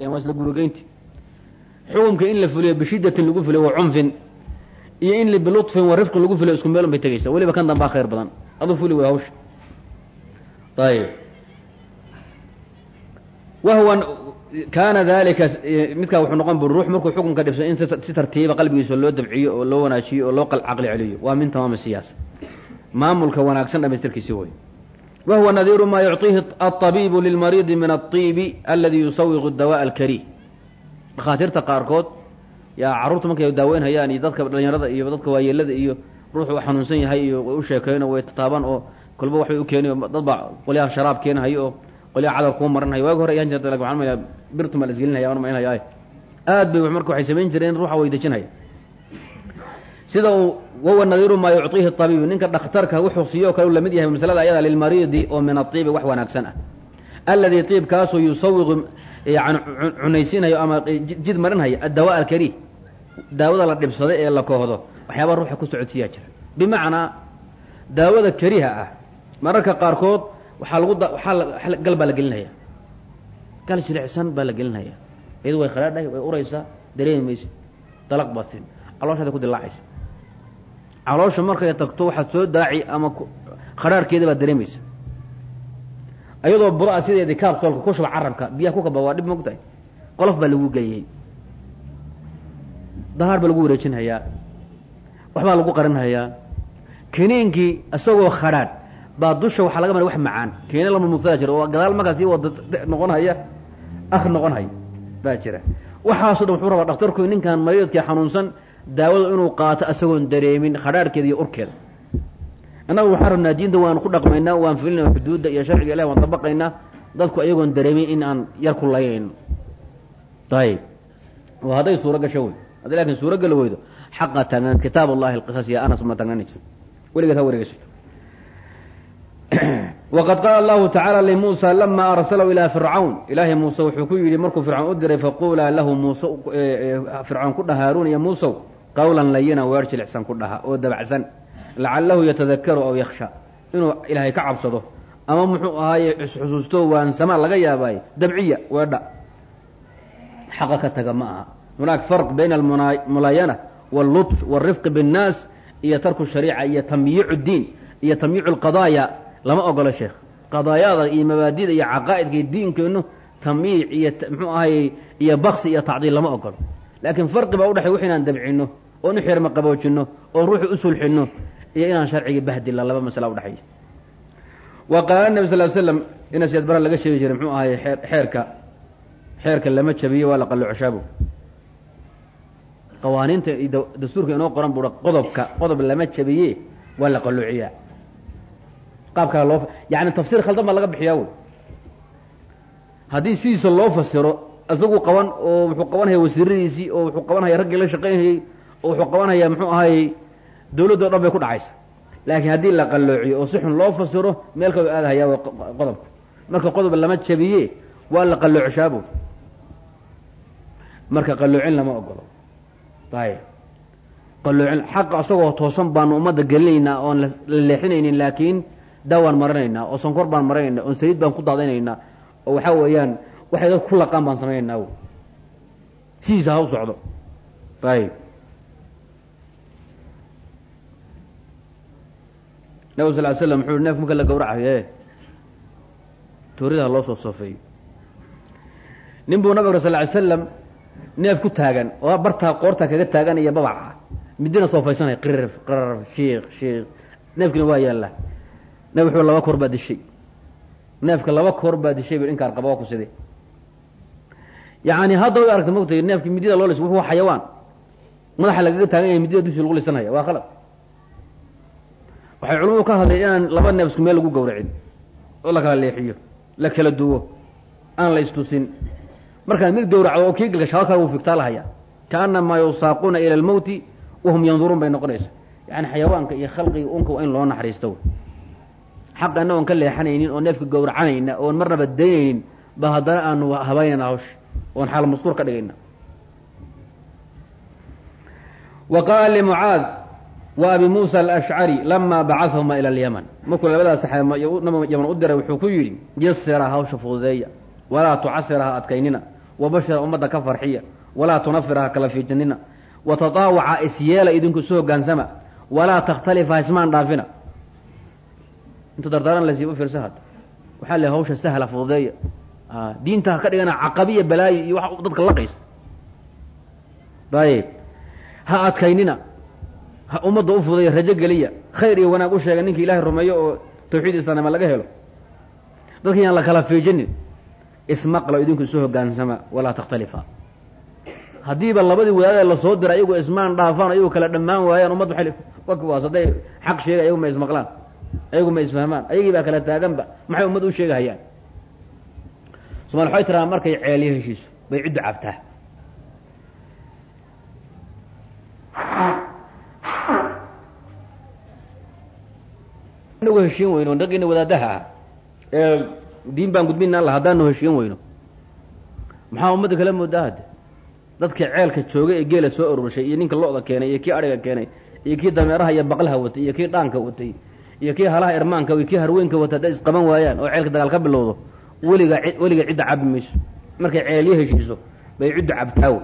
waa isla gurigeynti xukumka in la fuliyo bishidatin lagu fuliyo wa cunfin iyo in bilutfin wa rifqin lagu fuliyo isku meel un bay tegaysa weliba kan dambaa khayr badan. Aduu fuli way hawsha. Ayib wahwa kaana dalika midkaa wuxuu noqon buri ruux markuu xukunka dhibso in si tartiiba qalbigiisa loo dabciyo oo loo wanaajiyo oo loo caqli celiyo. Waa min tamaami siyaasa. Maamulka wanaagsan dhamaystirkiisi way wahuwa nadiiru maa yucطiihi aلطabiibu lilmariidi min aلطiibi aladi yusawiqu dawaء alkari dhakhaatiirta qaarkood yaa carruurta markay daaweynhayaan iyo dadka dhalinyarada iyo dadka waayeelada iyo ruuxu xanuunsan yahay iyo way u sheekeyno way tataaban oo kolba waxbay u keeni dad baa qolyaha sharaab keenahayo oo qolyaha cadar kuu marinhayo waagi hore ayaan jirta lakin waxaan maynaya birtuma la isgelinhaya waan maynhaya aad bay marka waxay samayn jireen ruuxa way dejinhaya sida uu wahuwa nadiiru maa yucطiihi طabiibu ninka dhakhtarka wuxuu siiyo kale u lamid yahay masalada ayada lilmariidi oo min aطiibi wax wanaagsan ah alladii طiibkaasoo yusawiqu yani cunaysiinhayo ama jid marinhaya addawa alkari daawada la dhibsaday ee la koohdo waxyaaba ruuxa ku socodsiiyaa jira bimacnaa daawada kariha ah mararka qaarkood waxaa lagu waxaa gal baa la gelinaya gal jilicsan baa la gelinaya iyadu way kharaadhahay way uraysaa dareemi maysid dalaq baad siin calooshaada ku dilaacaysa caloosha markay tagto waxaad soo daaci ama kharaarhkeeda baad dareemaysa. Iyadoo bura-a sideedii kaabsoolka ku shuba carabka biyaha ku kaba waa dhib mogtahay qolof baa lagu geliyey dahaar baa lagu wareejinhayaa. Waxbaa lagu qarinhayaa. Kiniinkii isagoo khadhaadh baa dusha waxaa laga mara wax macaan. Kiniin lama mugsada jira. Oo gadaal markaa sii wada noqon akh noqon baa jira. Waxaaso dhan wuxuu rabaa dhakhtarku ninkan mariidkii xanuunsan daawada inuu qaato isagoon dareemin khadhaarhkeeda iyo urkeeda. Annagu waxaan rabnaa diinta waan ku dhaqmaynaa waan filinaa xuduudda iyo sharciga ilahi waan dabaqaynaa. Dadku ayagoon dareemin in aan yar ku laynayno ayib waa hadday suuro gasho wey hadday laakiin suuro gala weydo. Xaqa taagnaan kitaab allahi alqisas ya anas ma taagnaanaysa weligeed ha wareegeyso waqad qaala allahu tacaala limuusa lama arsalahu ilaa fircawn. Ilaahay muuse wuxuu ku yidhi markuu fircawn u diray faqulaa lahu muuse fircawn ku dhaha qawlan layina weer jilicsan ku dhaha oo dabacsan lacalahu yatadakaru aw yaksha inuu ilaahay ka cabsado ama muxuu ahaaye xusuusto waansama laga yaabaaye dabciya weedha xaqa ka taga ma aha hunaak farq bayna almulaayana wاlluطf wاlrifqi biاnnaas iyo tarku shariica iyo tamyiicu diin iyo tamyiicu lqadaaya lama ogolo sheekh qadaayada iyo mabaadida iyo caqaa'idka iyo diinkeennu tamyiic iyo mxuu ahay iyo baksi iyo tacdiil lama ogolo laakiin farqi baa udhexey wix inaan dabcinno oon u xirma qaboojinno oon ruuxu u sulxinno iyo inaan sharcigii bahdilla laba masala udhexeeya wa qaala nebi sal slam ina siyaad bara laga sheegi jiray mxuu ahay xeerka xeerka lama jabiyo waa la qalloocshaabu qawaaniinta dastuurka inoo qoran buua qodobka qodob lama jabiye waa la qalloociyaa qaabkaa loo yani tafsiir khaldan baa laga bixiyaa wey haddii sidiisa loo fasiro isagu qaban oo wuxuu qabanhaya wasiiradiisii oo wuxuu qabanhaya raggii la shaqaynhayey wuxuu qabanhayaa muxuu ahay dawladdo dhan bay ku dhacaysa. Laakiin haddii la qalloociyo oo si xun loo fasiro meel kaloo aadahayaa w qodobka marka qodob lama jabiye waa la qalloocshaabu marka qalloocin lama ogolo. Ayb qalloocin xaqa isagoo toosan baanu ummadda gelinaynaa oon la leexinaynin laakiin daawaan marinaynaa oo sonkor baan marinaynaa oon saliid baan ku daadinaynaa oo waxaa weeyaan waxay dad ku laqaan baan samaynaynaa sidiisa ha u socdo. Ayb nabig sal ly slam wuxuu neef marka la gawracayo tuuridaha loo soo soofeeyo nin buu nabig sal ly slam neef ku taagan oo bartaa qoortaa kaga taagan iyo babaca midina soofaysanaya qirr qirr shiikh shiikh neefkina waa yaallaa nabig wuxuu laba koor baa dishay. Neefka laba koor baa dishay bu inkaan qaba waa ku sidee. Yacni hadda way aragta mogtay neefki midida loo lis wuxuu xayawaan. Madaxa lagaga taagan yahay midida dusi lagu lisanaya waa khalad waxay culamadu ka hadleen inaan laba neef isku meel lagu gawracin oo la kala leexiyo la kala duwo aan la istusin. Markaad mid gawracdo oo kii galgasha halkaa wuu figtaa lahaya kaanamaa yusaaquuna ila almowti wahum yanduruun bay noqonaysa yani xayawaanka iyo khalqiga unka waa in loo naxariisto. Wy xaqana oon ka leexanaynin oo neefka gawracanayna oon marnaba daynaynin ba haddana aanu habaynayna hawsha oon xaal maskuur ka dhigayna. Wa limucaad wa abi muusa alashcari lama bacahuma ila alyaman. Markuu labadaas saxaaba yaman u diray wuxuu ku yidhi yasira hawsha fududeeya walaa tucasira ha adkaynina wabashira ummadda ka farxiya walaa tunafira ha kala fiijinina watadaawaca isyeela idinku isu hogaansama walaa takhtalifa ismaan dhaafina. Inta dardaaran laysiiba fiirsa hadda waxaa le hawsha sahla fududeeya diinta ha ka dhigana caqabiya balaayo iyo wax dadka laqaysa ayib ha adkaynina ummadda u fudeeya rajo geliya khayr iyo wanaag u sheega ninka ilaahay rumeeyo oo tawxiid islaanima laga helo. Dadka yaan la kala fiijinin ismaqlo idinku isu hogaansama walaa takhtalifa. Haddiiba labadii wadaadee la soo diray ayagoo ismaan dhaafaan ayagoo kala dhammaan waayaan ummad waas hadday xaq sheega ayagu ma ismaqlaan ayagu ma isfahmaan ayagii baa kala taaganba maxay ummad u sheegahayaan? Somaali waxay tiraa markay ceelyo heshiiso bay ciddu cabtaa inagu heshiin weyno raggiina wadaadaha ah. Ee diin baan gudbina alla haddaanu heshiin weyno. Maxaa ummadda kala moodaa hadde dadka ceelka joogay ee geela soo ururshay iyo ninka lo-da keenay iyo kii adhiga keenay iyo kii dameeraha iyo baqlaha watay iyo kii dhaanka watay iyo kii halaha irmaanka iyo kii harweenka watay hadday isqaban waayaan oo ceelka dagaal ka bilowdo weliga weliga cidda cabi mayso. Markay ceelyo heshiiso bay ciddu cabtaawo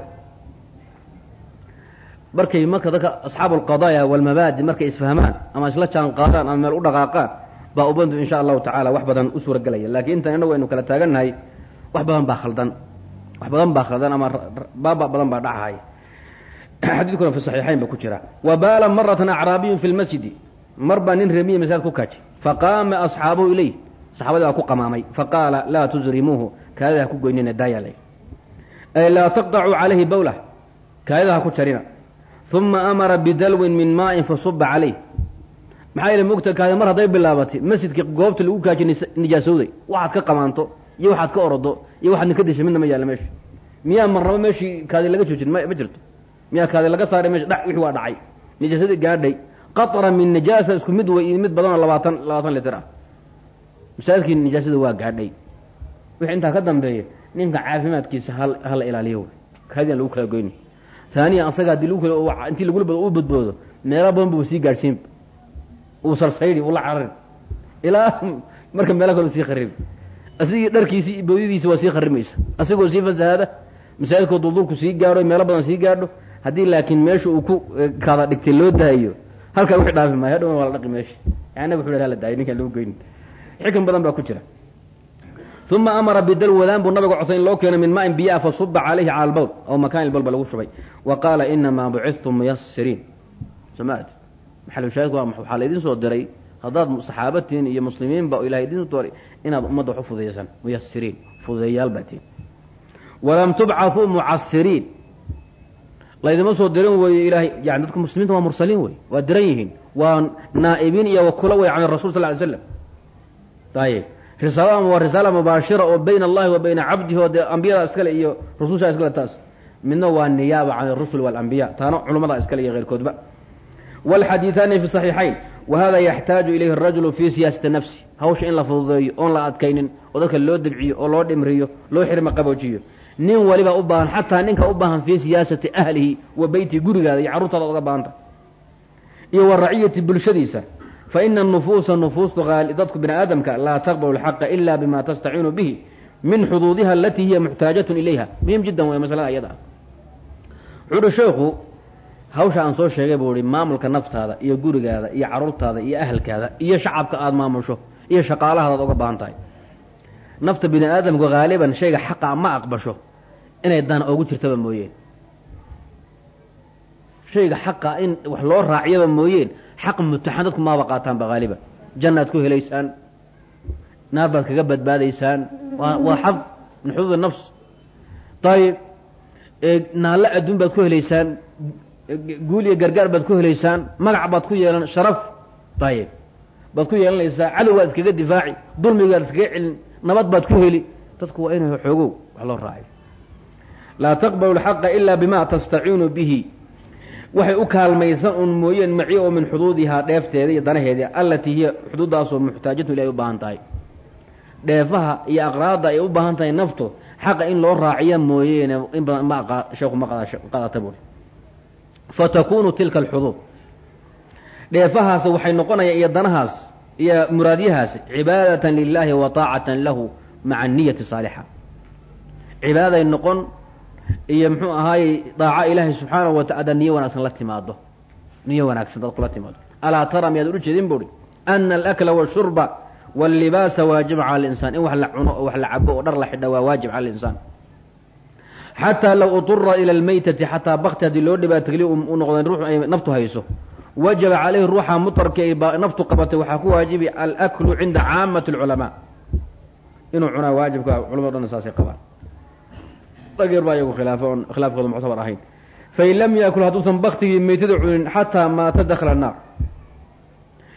markay marka dadka asxaabu alqadaaya walmabaadi markay isfahmaan ama isla jaan ama meel u dhaqaaqaan baa ubantu insha allahu tacaala wax badan u suuragelaya laakiin intan inagu aynu kala taagannahay wax badan baa khaldan. Wax badan baa khaldan ama baaba badan baa dhacahay xadiidkuna fi saxiixayn ba ku jira. Wa maratan acraabiyun fi lmasjidi mar baa nin reemiye masaajid ku kaji faqaama asxaabuhu ilayh saxaabadii baa ku qamaamay. Faqaala laa tuzrimuuhu. Kaadida ha ku goynina daayalay ay laa taqطacuu calayhi bawlah. Kaadida ha ku jarina uma amara bidalwin min maain fasuba calayh maxaa yili mogta kaadi mar hadday bilaabatay masjidkii goobta lagu kaaji nijaasowday waxaad ka qamaanto iyo waxaad ka orodo iyo waxaad ninka dishay midna ma yaalla meesha miyaa marnabo meeshii kaadi laga joojin ma jirto miyaa kaadi laga saaray meesha dha wixii waa dhacay nijaasadii gaadhay qatra min nijaasa isku mid wey mid badanoo labaatan labaatan litir ah masaajidkii nijaasada waa gaadhay wixii intaa ka dambeeya ninka caafimaadkiisa hal hala ilaaliyo kaadian lagu kala goyni taaniya asaga kala intii lagula bado u badboodo meelo badan buu sii gaadhsiin. Uu salsaydi ula cararin. Ilaa marka meelo kale sii kharibi asigii dharkiisii boodadiisi waa sii kharimaysa asigoo sii fasahaada masaajidkoo duldulku sii gaadho meelo badan sii gaadho haddii laakiin meesha uu ku kaada dhigtay loo daayo halkaa wixi dhaafi maayo hadhow waa la dhaqi meesha yani wuxu hala daayo ninkaan lagu geyni xikan badan baa ku jira uma amara bidal wadaan buu nabiga codsan in loo keeno min maain biyaa fa suba calayhi cala albowl aw makaan ilbowl ba lagu shubay. Wa qaala inamaa bucidtum muyasiriin samaad. Maxalushaahidku waa waxaa la idin soo diray haddaad saxaabatiin iyo muslimiinba oo ilahay idin dooray inaad ummadda wax u fudeeysaan muyasiriin fudeeyaal baa tiin. Walam tubcaثuu mucasiriin laydima soo dirin weeye ilahay yani dadka muslimiinta waa mursaliin wey waa diran yihiin waa naa'ibiin iyo wakula wey can rasul sal ly slam ayib risaalada waa risaala mubaashira oo bayna allahi wa bayna cabdihi oo dee ambiyada iskale iyo rususha iskale taas midna waa niyaaba can اrusul waاlambiya taana culummada iskale iyo keyrkoodba wاlxadiiثaani fi صaxiixayn wahada yaxtaaju ilayhi الrajulu fi siyaasati nafsi hawsha in la fududeeyo oon la adkaynin oo dadka loo debciyo oo loo dhimriyo loo xirma qaboojiyo nin waliba u baahan xataa ninka u baahan fii siyaasati ahlihi wa beyti gurigaada iyo carruurtaada oga baahanta iyo wa raciyati bulshadiisa faina nufuusa nufuustu dadku bini aadamka laa taqbalu اlxaqa ila bima tastaciinu bihi min xuduudiha alatii hiya muxtaajatun ilayha muhiim jiddan wey masalada ayada ah uhi sheekhu hawsha aan soo sheegay buu ihi maamulka naftaada iyo gurigaada iyo carruurtaada iyo ahalkaada iyo shacabka aada maamusho iyo shaqaalahaadaad oga baahan tahay nafta bini aadamku haaliban shayga xaqa ma aqbasho inay dan ogu jirtaba mooyeen shayga xaqa in wax loo raaciyaba mooyeen xaq mutaxan dadku maaba qaataanba haaliban jannaad ku helaysaan naar baad kaga badbaadaysaan waa xad min xuduud nafs. Ayib naalle adduun baad ku helaysaan guul iyo gargaar baad ku helaysaan magac baad ku yeelan sharaf. Ayib baad ku yeelanaysaa cadowgaad iskaga difaaci dulmigaad iskaga celin nabad baad ku heli. Dadku waa inay xoogow wax loo raaciyo laa taqbalu alxaqa ilaa bima tastaciinu bihi waxay u kaalmaysan un mooyeen maci oo min xuduudihaa dheefteeda iyo danaheedii allatii hiya xuduuddaasoo muxtaajatu ilahay u baahan tahay. Dheefaha iyo aqraadda ay u baahan tahay naftu xaqa in loo raaciya mooyeene in badan ma sheekhu ma qadata buuri fatakunu tilka alxuduud. Dheefahaas waxay noqonayaan iyo danahaas iyo muraadyahaas cibaadatan lilaahi wa taacatan lahu maca niyati saalixa. Cibaaday noqon iyo muxuu ahaayey daaco ilaahay subxaanahu wa taala niyo wanaagsan la timaado niyo wanaagsan dad kula timaado alaa tara miyaad ula jeedin buuhi ana alakla washurba wallibaasa waajiba cala linsaan in wax la cuno oo wax la cabo oo dhar la xidha waa waajib cala linsaan xataa low utura ila almaytati xataa bakti haddii loo dhibaatageliyo u noqdeen ruux ay naftu hayso. Wajaba calayhi ruuxa mutarki ay naftu qabatay waxaa ku waajibi alaklu cinda caamati alculamaa inuu cunaa waajibka culamado dhan saasay qabaan yar baa iyagu khilaafo oon khilaafkooda muctabar ahayn. Fain lam yaakul hadduusan baktigii meytada cunin xataa maata dakla naar.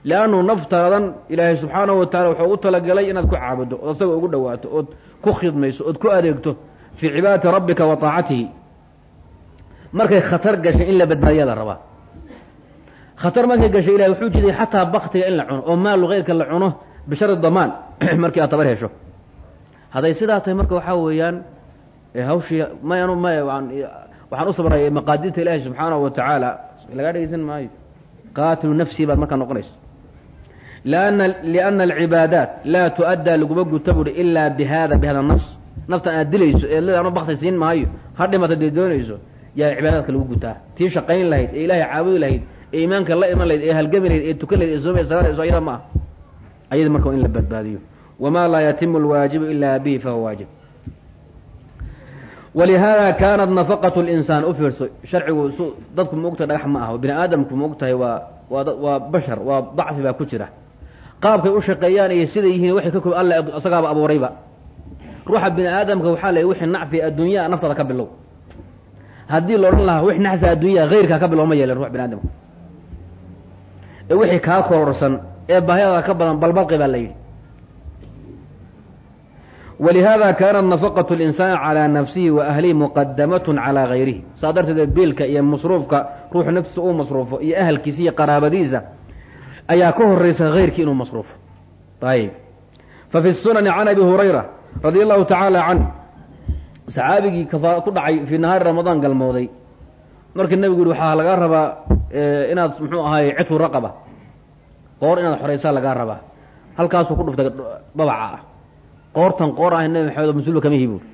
Liannu naftaadan ilaahay subxaanahu wa tacala wuxuu u talagalay inaad ku caabudo ood asaga ugu dhawaato ood ku khidmayso ood ku adeegto fii cibaadati rabbika wa taacatihi. Markay khatar gashay in la badbaadiyaa la rabaa. Khatar markay gashay ilahay wuxuu jiday xataa baktiga in la cuno oo maalu keyrka la cuno bishari damaan markii aad tabar hesho. Hadday sidaa tahay marka waxaa weeyaan hawshii mayanu may waxaan u sabraya maqaadirta ilaahi subxaanahu wa tacaala. Lagaa dhegeysan maayo. Qaatilu nafsii baad markaa noqonaysa liana alcibaadaat laa tu-addaa laguma guta buhi ilaa bi hada bi hada nafs. Naftan aad dilayso ee leeda bakti siin maayo ha dhimata dee doonayso yaa cibaadaadka lagu gutaa. Tii shaqayn lahayd ee ilaahay caabudi lahayd ee iimaanka la iman lahayd ee halgami lahayd ee tukan lahayd ee soomay salaad so ayada ma ah. Ayada laa yatimu alwaajibu ilaa bihi fahuwa waajib walihaada kaanat nafaqatu linsaan u fiirso sharcigu s dadku maogtahay dhagax ma aha bini aadamku maogtahay waa waa waa bashar waa dacfi baa ku jira qaabkay u shaqeeyaan iyo siday yihiin waxay ka koob alla isagaaba abuurayba ruuxa bini aadamka waxaa la wixii nacfi adduunyaa naftada ka bilow haddii la lahaa wix nacfi adduunyaa hayrkaa ka bilow ma yeelen ruux bini aadamka ee wixii kaa kororsan ee baahyadaa ka badan balbalqi baa la yidhi walihaada kaanat nafaqatu linsaani calaa nafsihi wa ahlihi muqadamatun calaa gayrihi saa darteed biilka iyo masruufka ruuxu naftiisa uu masruufo iyo ahalkiisa iyo qaraabadiisa ayaa ka horeysa hayrkii inuu masruufo ayib fa fi sunani can abi hurayra radia allahu tacaala canh saxaabigii ku dhacay fii nahaari ramadaan galmooday markii nabigu yihi waxaa lagaa rabaa inaad muxuu ahaay cidfu raqaba qoor inaad xoreysaa lagaa rabaa halkaasuu ku dhuftay babaca ah qoortan qoor ahay nabi maxamed oo mas'uulba kama ihi buuri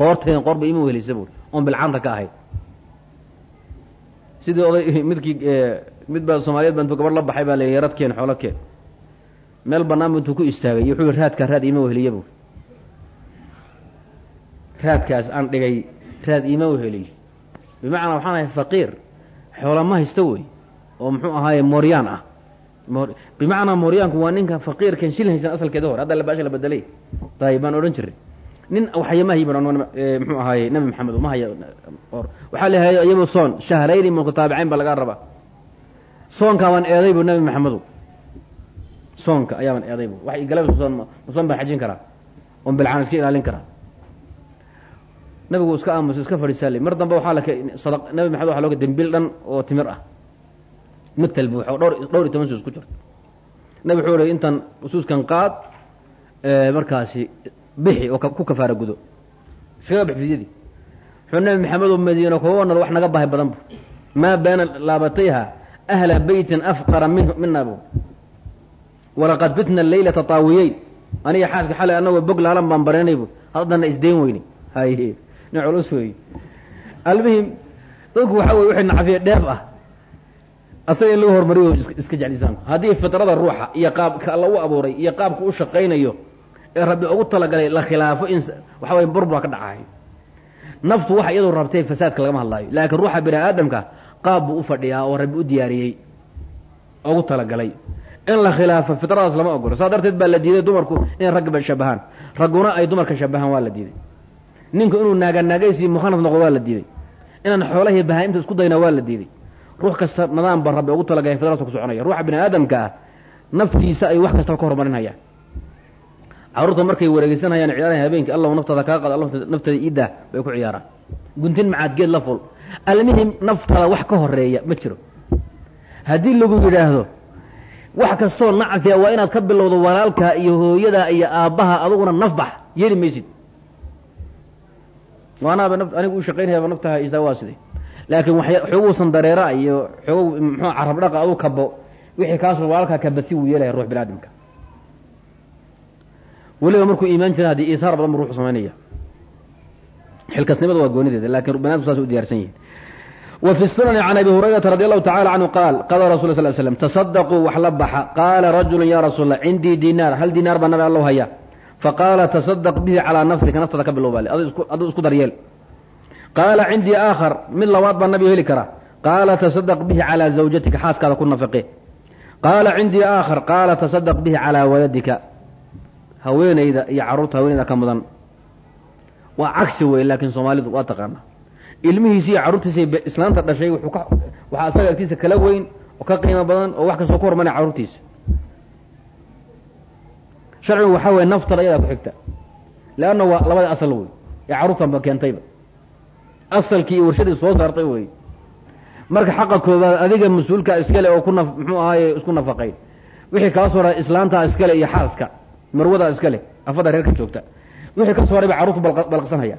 qoortaydan qoorba ima wehelisa buuri oon bilcaanta ka ahayd sidii oday midkii mid baa soomaaliyeed ba intuu gabadh la baxay baa la yidhi radkeen xoolo keen meel bannaan bu intuu ku istaagay. Wuxuu yihi raadkaa raad iima weheliya buuri raadkaas aan dhigay raad iima weheliyo bimacnaa waxaan ahay faqiir. Xoola ma haysta wey. Oo muxuu ahaaye mooryaan ah bimacnaa mooryaanku waa ninka faqiirkan shil haysan asalkeeda hore hadda labaasha la bedelay ayib baan odhan jiray. Nin waxya ma hayi muxuu ahaaye nabi maxamed ma haya or. Waxaa la hayo iyabo soon. Shahrayni mutataabiciin baa lagaa rabaa. Soonkaa baan eeday bu nabi maxamedu soonka ayaabaan eeday bu wax galabta soon soon baan xajin karaa. Oon bilcaan iska ilaalin karaa. Nabigu iska aamuso iska fadhiisaale mar dambe waxaa la nabi maxamed waxa looga dembiil dhan oo timir ah migtal buuxo dhowr iyo toban suus ku jirto nabi wuxuu hi intan suuskan qaad markaasi bixi oo ku kafaara gudo. Iskaga bix fidyadii wuxuu nabi maxamed oo madiino kuwa wanal wax naga bahay badan bu maa baana laabatayha ahla beytin afqara min mina bu walaqad bitna laylata taawiyeyn. Aniga xaaska xalay anagoo bog laalan baan bareynay bu haddana isdayn weyne haye nin weeye almuhim dadku waxaa weye wixii nacfiye dheef ah asaga in lagu hormariyo iska jeclisaan haddii fitrada ruuxa iyo qaabka alla abuuray iyo qaabka u shaqaynayo ee rabbi ugu talagalay la khilaafo in waxa weye burbura ka dhacahay naftu waxa iyadu rabtay fasaadka lagama hadlaayo laakiin ruuxa bini aadamka qaab buu u fadhiyaa oo rabbi u diyaariyey ugu talagalay. In la khilaafo fitradaas lama ogolo saa darteed baa la diiday dumarku inay ragba shabahaan. Ragguna ay dumarka shabahaan waa la diiday. Ninku inuu naaganaagaysi mukhanaf noqdo waa la diiday. Inaan xoolahii bahaa-imta isku dayna waa la diiday ruux kasta nadaam ba rabbi ugu talagalay fidraadka ku soconaya. Ruuxa bini aadamka ah naftiisa ay wax kastaba ka hormarinayaan carruurta markay wareegeysanayaan ciyaaraha habeenkii allahu naftaada kaa qad allah naftaada iidaa bay ku ciyaaraan. Guntin macaadgeed la ful. Almihim naftaada wax ka horreeya ma jiro. Haddii lagu yidhaahdo wax kastoo nacfiya waa inaad ka bilowdo walaalka iyo hooyada iyo aabbaha aduguna nafbax yeeli maysid. Waanaaba anigu u shaqaynayaba naftaha isaa waa siday laakiin xooguusan dareera iyo xoogu muxuu carab dhaqa adu kabo wixii kaasoo walaalkaa kabadsi wuu yeelaya ruux bini aadamka weliba markuu iimaan jira haddii iihaar badan bu ruuxu samaynaya xilkasnimada waa goonideeda laakiin banaadku saas u diyarsan yihiin wa fi sunani can abi hurayrata radi allahu tacala canhu qaal qaala rasul sl slm tasadaquu wax la baxa. Qaala rajulu ya rasuul allah cindii dinaar hal dinaar baa nabi allow haya faqaala tasadaq bihi calaa nafsika naftada ka bilow baale aduu isku daryeel qaala cindii aakhar mid labaad baa nabiga heli karaa qaala tasadaq bihi calaa zawjatika xaaskaada ku nafaqe. Qaala cindii aakhar qaala tasadaq bihi calaa waladika. Haweenayda iyo carruurta haweenayda ka mudan. Waa cagsi wey laakiin soomaalidu waa taqaana ilmihiisi iyo carruurtiisa islaanta dhashay wuxuu ka waxaa asaga agtiisa kala weyn oo ka qiimo badan oo wax kastoo ku hormanaya carruurtiisa sharcigu waxaa weye naftada ayadaa ku xigta. Leanna waa labada asal wey ee carruurtanba keentayba asalkii iyo warshadii soo saartay wey. Marka xaqa koobaad adiga mas'uulka iskale oo ku na ahaaye isku nafaqay. Wixii kaa soo haray islaanta iskale iyo xaaska marwada iskale afada reerka joogta. Wixii ka soo haray ba carruurtu balqsanhaya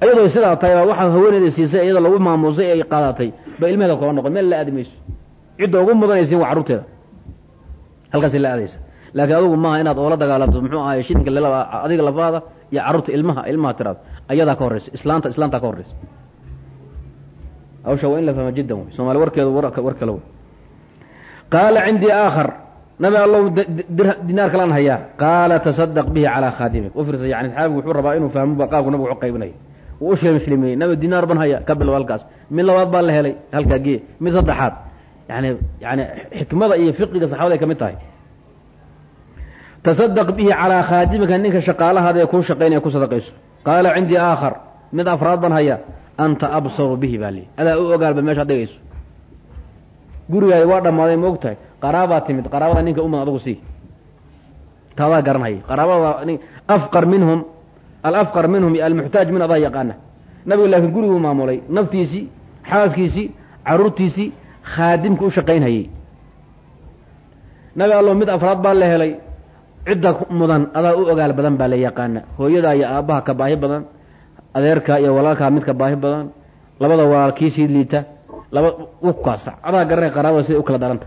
ayadoo sidaa tahay baa waxaad haweeneyda siisay iyadoo lagu maamuusay ay qaadatay ba ilmeheeda kula noqon meel la aadi cidda ugu mudanaysiin waa carruurteeda. Halkaasay la aadaysa. Laakiin adugu maaha inaad oola dagaalanto muxuu ahaye shilinka adiga lafaada iyo carruurta ilmaha ilmaha tiraado ayadaa ka horreysa islaanta islaantaa ka horreysa hawsha waa in la fahma jiddan wey soomaali warkeedu war kale wey qaala cindii aakhar nabi allow dinaar kalaan hayaa. Qaala tasadaq bihi calaa khaadimik. U fiirsa yani saxaabigu wuxuu rabaa inuu fahmoba qaabku nabigu u qaybinaya wuu u shilmishlimiyey nabi dinaar ban haya ka bilow halkaas. Mid labaad baa la helay halkaa gee mid saddexaad. Yani yani xikmada iyo fiqiga saxabada ay ka mid tahay. Tasadaq bihi calaa khaadimika ninka shaqaalahaada ee kuu shaqaynaya ku sadaqayso qaala cindii aakhar. Mid afraad ban haya anta absaru bihi baa lii adaa u ogaalba meeshaad dhigayso gurigaadi waa dhammaaday ma og tahay qaraabaa timid. Qaraabada ninka uman adugu sii. Taadaa garanhaya qaraabada afqar minhum alafqar minhum iyo almuxtaaj min adaa yaqaana. Nabigu laakiin guriguu maamulay. Naftiisii xaaskiisii carruurtiisii khaadimka u shaqaynhayey nabi allo mid afraad baa la helay cidda mudan adaa u ogaal badan baa la yaqaana hooyadaa iyo aabbaha ka baahi badan adeerkaa iyo walaalkaa midka baahi badan labada walaal kiisii liita laba u kaasa. Adaa garanay qaraabada siday u kala daranta.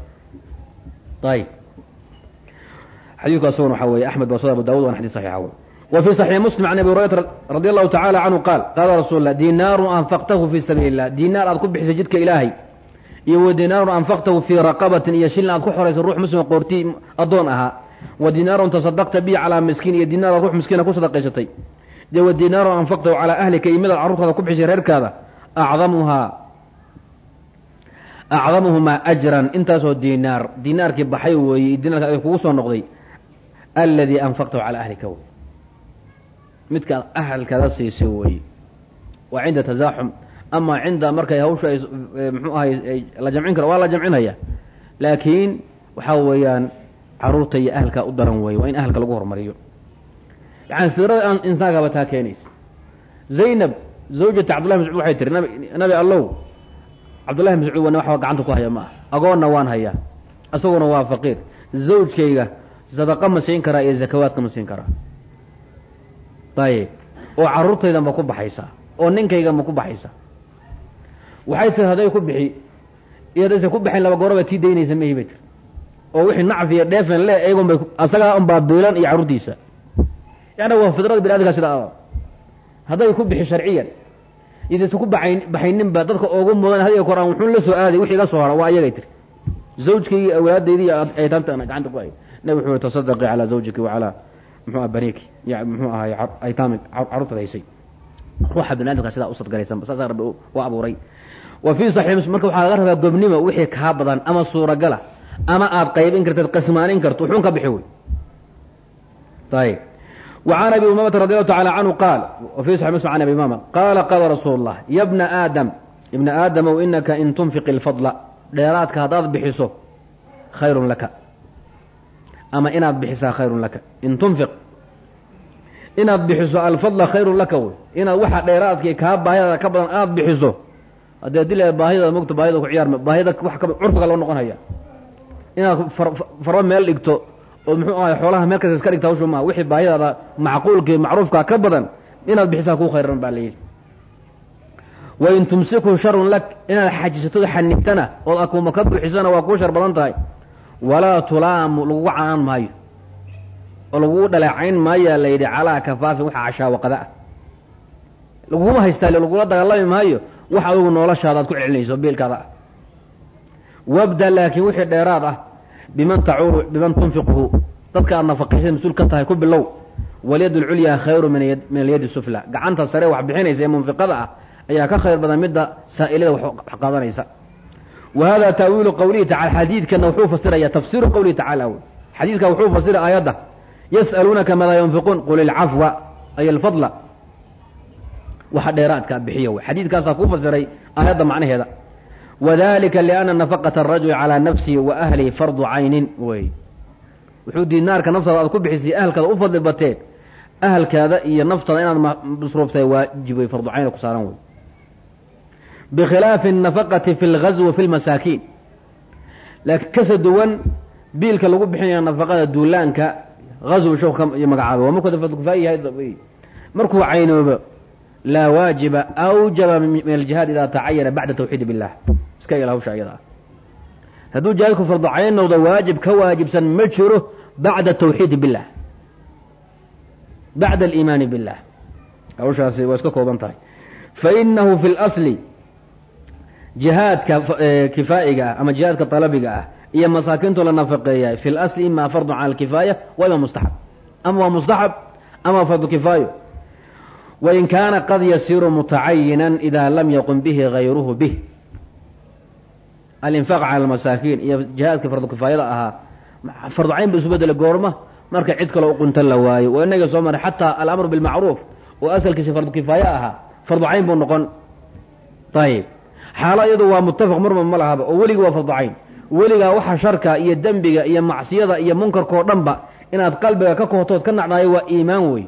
Ayib xadiidku asaguna waxaa weeye axmed basad abu dawud waana xadis saxiixa wey wa fii saxiix muslim can abi hurayrata radi allahu tacala canhu qaal qaala rasuul lah dinaaru anfaqtahu fii sabiili illah dinaar aad ku bixisay jidka ilaahay iyo wa dinaaru anfaqtahu fii raqabatin iyo shilin aad ku xoraysa ruux muslima qoortii addoon ahaa wa dinaarun tasadaqta bihi calaa miskiin iyo dinaar ruux miskiina ku sadaqaysatay. Dee wa dinaaru anfaqtahu calaa ahlika iyo midaad carruurtaada ku bixisay reerkaada. Acdamuhaa acdamuhumaa ajran intaasoo dinaar. Dinaarkii baxay weeye dinaarka ay kugu soo noqday. Alladii anfaqtahu calaa ahlika wey midkaad ahalkaada siisay weeye waa cinda tasaaxum ama cinda markay hawsha ay muxuu ahay la jamcin karo waa la jamcinaya. Laakiin waxaa weeyaan carruurta iyo ahalka u daran weeye waa in ahalka lagu hormariyo. Yani fidrada insaankaaba taa keenaysa. Zaynab zawjata cabdullahi mascuud waxay tiri nabi allow. Cabdullahi mascuud wana waxba gacanta ku haya ma agoonna waan hayaa. Isaguna waa faqiir. Zawjkayga sadaqa ma siin karaa iyo zakawaadka ma siin karaa. Ayib oo carruurtayda ma ku baxaysaa. Oo ninkayga ma ku baxaysaa. Waxay tiri hadday ku bixi. Iyo ku baxayn laba gooraba tii daynaysa mahi bay tiri oo wixii nacfi iyo dheefen le iyagon bay asagaa unbaa biilan iyo carruurtiisa yani waa fidrada bini adamka sida a hadday ku bixi sharciyan idaysa ku baxayn baxayninba dadka ugu mudan hadiga kor aan wuxuu la soo aaday wixii iga soo hara waa ayagay tiri. Zawjkaygi awlaadaydi iyo aytaamtana gacanta ku hay nabig wuxuu yihi tasadaqii calaa zawjiki wa calaa muxuu ah baniiki ya muxuu ahay aytaami carruurtaad haysay ruuxa bini adamka sidaa u sadgaraysanba saasaa rabbi u abuuray. Wa fii saxiix muslim marka waxaa laga rabaa gobnimo wixii kaa badan ama suuragala ama aad qaybin kartad qismaanin karto wuxuun ka bixi wey. Ayb wa can abi umamata radi allahu tacala canhu qaal fi saxi muslim can abi umama qaala qaala rasuulu llah ya aadam ibna aadamow inaka in tunfiq ilfadla dheeraadka haddaad bixiso khayrun laka. Ama inaad bixisaa khayrun laka. In tunfiq inaad bixiso alfadla khayrun laka wey. Inaad waxa dheeraadkii kaa baahidada ka badan aad bixiso haddee dila baahidada mogta baahida ku ciyaarma baahida wa curfiga loo noqon inaad farba meel dhigto oo muxuu ahay xoolaha meel kasta iska dhigta hawshu maa wixii baahidada macquulkii macruufka ka badan inaad bixisaa kuu khayran baa layidhi wain tumsiku sharun lak inaad xajisatod xanibtana ood akuuma ka buuxisana waa kuu shar badan tahay. Walaa tulaamu lagugu canaan maayo. Oo lagugu dhaleecayn maayaa la yidhi calaa kafaafin waxa cashaawaqada ah. Laguma haystaa lagula dagaalami maayo wax adugu noloshaada aad ku celinayso biilkaada ah wabda laakiin wixii dheeraad ah biman tacuulu biman tunfiquhu. Dadka aad nafaqaysa mas'uul ka tahay ku bilow. Walyad lculyaa khayru min alyadi sufla. Gacanta sare wax bixinaysa ee munfiqada ah ayaa ka khayr badan midda saa'ilada wax qaadanaysa. Wa hada taawiilu qawlihi tacala xadiidkana wuxuu fasiraya tafsiiru qawlihi tacala wy xadiidka wuxuu fasira aayadda yas'aluunaka madaa yunfiquun qul ilcafwa ay alfadla waxa dheeraadka bixiya xadiidkaasaa kuu fasiray aayadda macnaheeda wadalika lianna nafaqata arajuli calaa nafsihi wa ahlihi fardu caynin wey wuxuu diinaarka naftaada aad ku bixisay ahalkaada u fadli bateen ahalkaada iyo naftaada inaad masruuftay waajib wey fardu cayn ku saaran wey bikhilaafi anafaqati fi lgazwi wa fi lmasaakiin laakiin kasa duwan biilka lagu bixinaya nafaqada duulaanka gazw shk iyo magacaaba waa markuu dafadlkufaa'i yahay markuu caynoobo laa waajiba awjaba min aljihaad idaa tacayana bacda tawxiid billah iska ila hawsha ayada ah hadduu jihaadku fardu cayn noqdo waajib ka waajibsan ma jiro bacda tawxiid billah bacda aliimaani billah hawshaasi waa iska kooban tahay fainahu fi اlasli jihaadka kifaa'iga ah ama jihaadka talabiga ah iyo masaakiintu la nafaqeeya fi اlasli ima fardu cala alkifaaya wa ima mustaxab ama waa mustaxab ama fardu kifaayo wain kaana qad yasiru mutacayinan ida lam yaqum bihi gayruhu bih alinfaaq cala almasaakiin iyo jihaadka fardu kifaayada ahaa fardu cayn ba isu bedela goorma marka cid kaloo u quntan la waayo waa inaga soo maray xataa alamru bilmacruuf oo asalkiisa fardu kifaaye ahaa fardu cayn buu noqon ayib xaalo iyadu waa muttafaq marma ma lahaba oo weliga waa fardu cayn weligaa waxa sharka iyo dembiga iyo macsiyada iyo munkarkao dhanba inaad qalbiga ka kohtood ka nacdaayo waa iimaan wey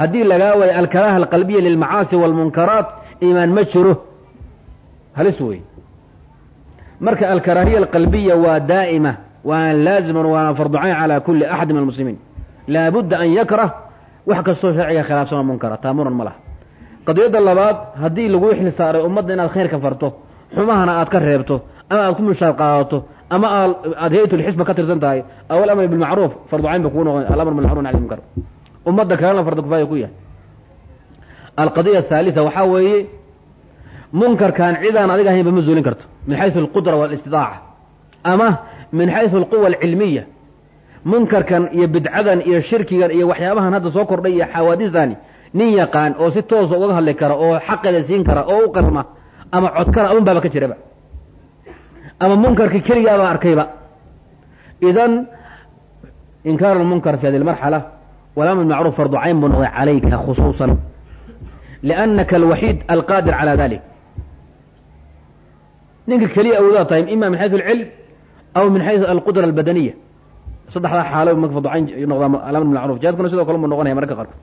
haddii lagaa waayo alkaraaha alqalbiya lilmacaasi waalmunkaraat iimaan ma jiro. Halis wey marka alkaraahiya alqalbiya waa daa'ima waana laaziman waana fardu cayn calaa kuli axad min almuslimiin. Laabudda an yakrah wax kastoo sharciga khilaafsanoo munkara taamuran ma laha. Qadiyadda labaad haddii laguu xil saaray ummadda inaad khayrka farto xumahana aad ka reebto ama aad ku mushaar qaadato ama aad hayatulxisba ka tirsan tahay aw alamr bilmacruuf fardu cayn ba kuu noqon alamr bilmacruf nahy munkar ummadda kalena fardu kifaaya ku yahay. Alqadiya athaalita waxaa weeye munkarkan cidaan adiga ahaynba ma zuulin karto. Min xaysu alqudra waalistidaaca ama min xaysu alquwa alcilmiya munkarkan iyo bidcadan iyo shirkigan iyo waxyaabahan hadda soo kordhay iyo xawaadisani nin yaqaan oo si toosa uga hadli kara oo xaqeeda siin kara oo u qarma ama codkana adun baaba ka jiraba. Ama munkarkii keligaaba arkayba. Idan inkaaru fi hadi lmarxala walamr macruuf fardu cayn buu noqday calayka khusuusan liannaka alwaxiid alqaadir calaa dalik ninka keliya awoodaa tahay ima min xaysu alcilm aw min xaysu alqudra albadaniya saddexdaa xaalo marka fardu cayn noqdaa alamr bilmacruf jihaadkuna sidoo kale buu noqonaya mararka qaarkood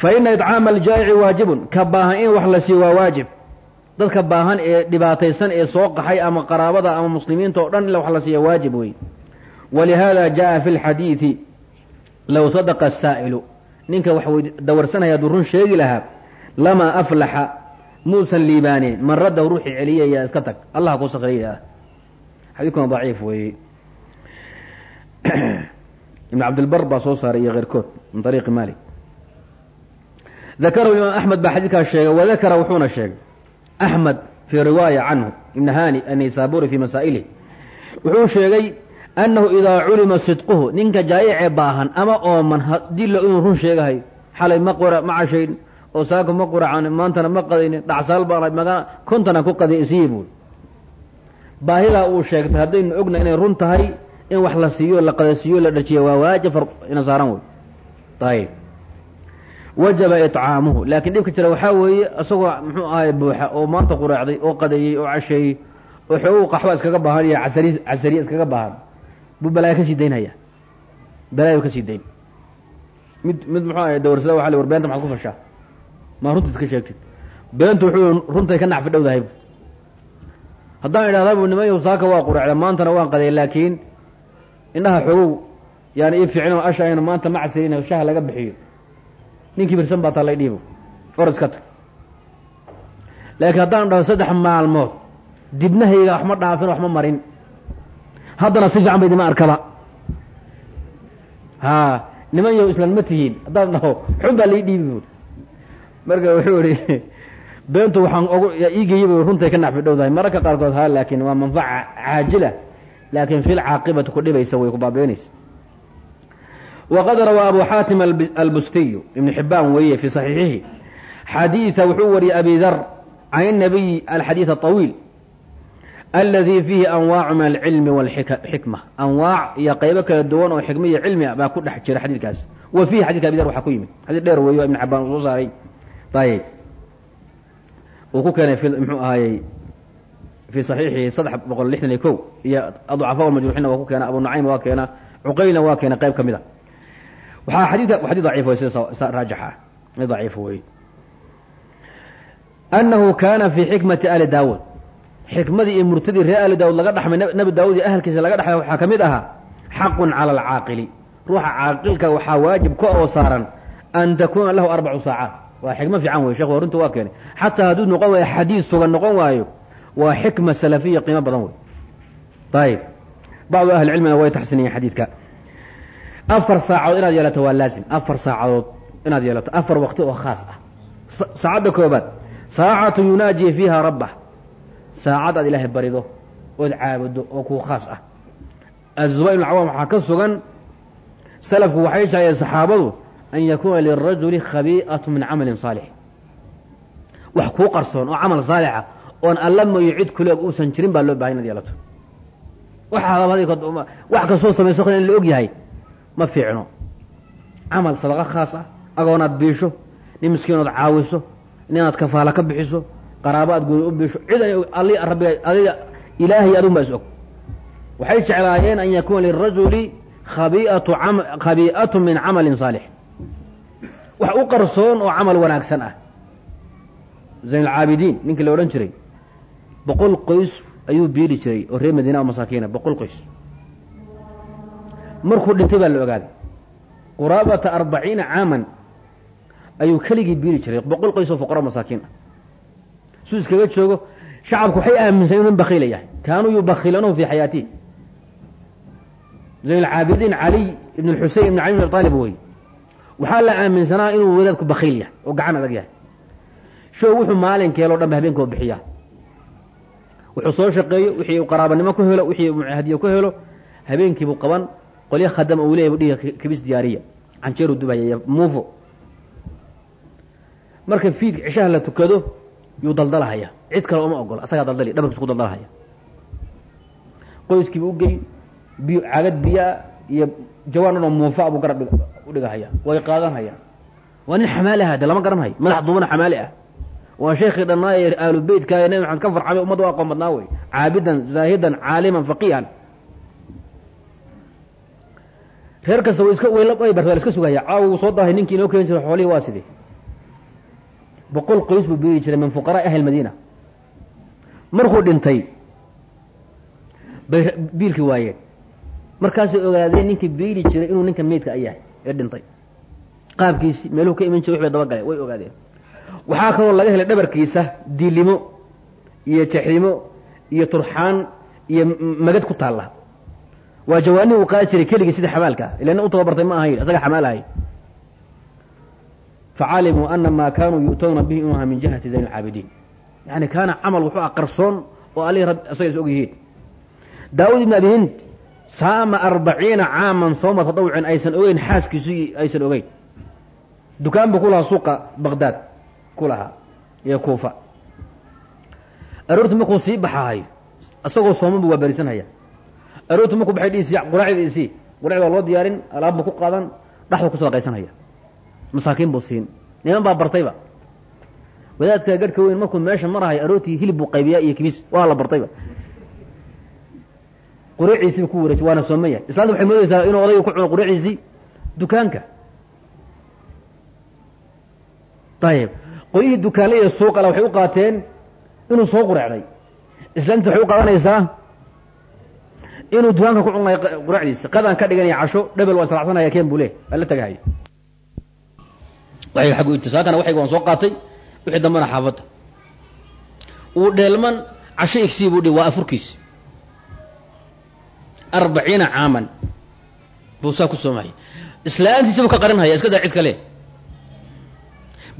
fa ina idcaama aljaa'ici waajibun ka baahan in wax la siiyo waa waajib dadka baahan ee dhibaataysan ee soo qaxay ama qaraabada ama muslimiinta oo dhan in wax la siiya waajib wey walihada jaءa fi اlxadiidi low sadaqa asaa'ilu ninka wax dawarsanaya hadduu run sheegi lahaa lamaa aflaxa muusan liibaaneen man raddahu celiyaya iska tag allah ku sakriya xadiidkuna daciif weeye ibn cabdilbar baa soo saaray iyo keyrkood min ariiqi malik dakarahu imaam axmed baa xadiidkaas sheegay wadakara wuxuuna sheegay axmed fii riwaaya canhu ibn hani annaysaburi fii masaa'ilih wuxuu sheegay annahu idaa culima sidquhu ninka jaayicee baahan ama ooman haddii lo inuu run sheegahayo xalay ma qura ma cashayn oo saaka ma quracan maantana ma qadaynin dhacsaal baana magaa kontana ku qaday isii buul baahidaa uu sheegtay haddaynu ogna inay run tahay in wax la siiyo la qadasiiyo la dhajiyo waa waajib ina saaran wey ayib wajaba icaamuhu laakiin dhibka jira waxaa weeye isagoo muxuu ahay buuxa oo maanta quraacday oo qadeeyey oo casheeyey oo xoogu qaxba iskaga baahan iyo casari casariye iskaga baahan buu balaaya ka sii daynhaya balaayo ka sii dayn. Mid mid muxuu ahay dawarsada waxa li war beenta maxaad ku fashaa maa runta iska sheegtid. Beentu wuxuu runtay ka nacfi dhowdahay haddaan idhahdaa bu nimayow saaka waa quraacda maantana waan qadeey laakiin indhaha xoogow yaani ii fiicino ashayna maanta ma casirina shaha laga bixiyo. Ninkii birsan baa tallay dhiibo. Or iska tag. Laakiin haddaan dhaho saddex maalmood dibnahayga wax ma dhaafin wax ma marin haddana si fiican ba idima arkaba haa niman yow islan ma tihiin haddaan dhaho xun baa lai dhiibi buuri marka wuxuu ihi beentu waxaan ogu iigayaba runtay ka nacfi dhowdahay mararka qaarkood ha laakiin waa manfaca caajila laakiin fil caaqibati ku dhibaysa way ku baabeynaysa waqad rawaa abu xaatim albustiyu ibn xibaan weeye fii saxiixihi xadiida wuxuu wariyey abi dar can الnabiy alxadiid aطawiil aladi fiihi anwaacu min alcilmi wاlxikma anwaac iyo qaybo kala duwan oo xikma iyo cilmi baa ku dhex jira xadiidkaas wa fiihi xadidka abi dar waxaa ku yimid xadiid dheer weeyo ibn xibaan uu soo saaray ayb uu ku keenay mxuu ahaayey fii saxiixihi saddex boqol lixdan iyo kow iyo aducafa majruuxina waa ku keena abu nucaym waa keena cuqaylna waa keena qayb ka mid a waxaa xadiidka xadid daciif wey sida raajix mid daciif wey annahu kaana fii xikmati ali daawuud xikmadii iyo murtadii reer ali daawud laga dhaxmay nabi daawud iyo ahalkiisa laga dhaxmay waxaa ka mid ahaa xaqun cala alcaaqili. Ruuxa caaqilka waxaa waajib ka oo saaran an takuuna lahu arbacu saacaat. Waa xikmo fiican wey shekh runta waa keenay. Xataa hadduu noqon waayo xadiid sugan noqon waayo waa xikma salafiya qiimo badan wey ayib bacdu ahli cilmina way taxsiniyeen xadiidka. Afar saacadood inaad yeelato waa laazim. Afar saacadood inaad yeelato. Afar waqti oo khaas ah. Saacadda koobaad. Saacatu yunaaji fiiha rabbah saacad aad ilaahay barido ood caabudo oo kuu khaas ah. Azubayr ibn cawaam waxaa ka sugan salafku waxay jeclayeen saxaabadu an yakuuna lirajuli khabii'atu min camalin saalix. Wax kuu qarsoon oo camal saalixa oon alla mooyo cid kuleeg uusan jirin baa loo bahay yeelato. Wax kastoo samayso in la og ma fiicno. Camal sadaqa khaas ah agoonaad biisho nin miskiinood caawiso inaad kafaala ka bixiso qaraabo aad gooni u biisho cid alli rabbiga adiga ilaahay adun baa is og. Waxay jeclaayeen an yakuuna lirajuli khabiiatu khabii'atu min camalin saalix. Wax u qarsoon oo camal wanaagsan ah. Zayn ninkii la odhan jiray boqol qoys ayuu biili jiray oo reer madiina oo masaakiina boqol qoys. Markuu dhintay baa la ogaaday. Quraabata arbaciina caaman ayuu keligii biili jiray boqol qoys oo fuqaro masaakiin ah suu iskaga joogo shacabku waxay aaminsan inuu bakiila yahay. Kaanuu yubakiilanuhu fii xayaatihi zayn alcaabidiin caliy ibn xusein ibn cali bin abi aalib wey. Waxaa la aaminsanaa inuu wadaadku bakiil yahay oo gacan adag yahay. Show wuxuu maalinkeeloo dhan ba habeenkoo bixiyaa. Wuxuu soo shaqeeyo wixii uu qaraabanimo ku helo wixii hadiyo ku helo habeenkiibuu qaban qolyo khadama uu leeyahy dhiga kibis diyaariya. Canjeeru dubaya iyo muufo. Marka fiidka cishaha la tukado yuu daldalahaya. Cid kale uma ogolo asagaa daldali dhabarkiisu ku daldalahaya. Qoyskiibu ugey biyo caagad biyaa iyo jawaan dhanoo muufa buu garab u dhigahaya way qaadanhayaan waa nin xamaali ah de lama garanhayo madax duubana xamaali ah. Waa sheekii dhannaa ee aalu beytka ee nabi maxamed ka farcamay ummadda u aqoon badnaa wey. Caabidan zaahidan caaliman faqiihan. Reer kasta way iska wayla way barta waa la iska sugaya. Caawa wuu soo dahay ninkii inoo keeni jiray xoolihii waa sidee boqol qoys buu biiri jiray min fuqaraa ahli madiina. Markuu dhintay bay biilki waayeen. Markaasay ogaadeen ninkii biili jiray inuu ninka meydka a yahay ee dhintay. Qaabkiisi meeluhu ka iman jiray wix bay dabagaleen way ogaadeen. Waxaa kaloo laga helay dhabarkiisa dilimo iyo jaximo iyo turxaan iyo magad ku taalla. Waa jawaani uu qaadi jiray keligii sida xamaalka. Ilan u tababartay ma ahayn isaga xamaalahay facalimuu ana maa kaanuu yu'towna bihi inuu ahaa min jihati zayn alcaabidiin yani kaana camal wuxuu ah qarsoon oo alihi rab isaga is og yihiin ibn abi hind saama arbaciina caaman sawma tadawucin aysan ogeyn xaaskiisu aysan ogeyn dukaan buu ku suuqa baqdaad ku iyo kuufa aroorti markuu sii baxahayo isagoo sooman bu waa berisanhaya aroorti markuu baxay dhiisi quraacda isii waa loo diyaarin alaab buu ku qaadan dhaxdu ku masaakiin buu siin. Niman baa bartayba. Wadaadka garhka weyn markuu meesha marahayo aroortii hilib buu qaybiyaa iyo kibis waa la bartayba. Quraciisiiba ku wareeji waana sooman yahay islaanta waxay moodaysaa inuu odayga ku cuno quraciisii dukaanka. Ayib qolyihii dukaanlaya suuqala waxay u qaateen inuu soo qureecday islaamta waxay u qaadanaysaa inuu dukaanka ku cunay quraacdiisa qadaan ka dhiganaya casho dhebel waa salacsanaya keen buu le waa la tagahaya waxayga aggu ibtisaakana waxayga waan soo qaatay. Wixii dambana xaafadda. Uu dheelman casho igsii buu dhi waa afurkiisi arbaciina caaman buu saa ku soomahaya islaantiisabuu ka qarinhaya iska daa cid kale.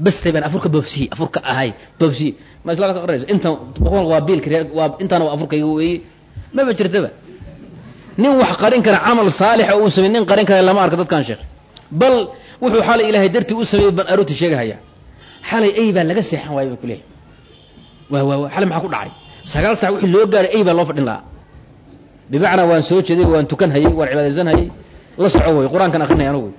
Bastay baan afurka boobsiye afurka ahay boobsiye ma islamka ka oranaysa intan waa biilka reer waa intaana waa afurkayga weeye maba jirtaba nin wax qarin kara camal saalixa uu samey nin qarin kara lama arka dadkan sheekh. Bal wuxuu xalay ilaahay dartii u sameeyey baan aroorti sheegahaya. Xalay ey baa laga seexan waaya ba kuleeyahy waa waa xalay maxaa ku dhacay? Sagaal sac wixii loo gaaray ey baa loo fadhin lahaa bimacnaa waan soo jeeday waan tukan waan cibaadaysan la soco wey qur'aankan akrinay anugu.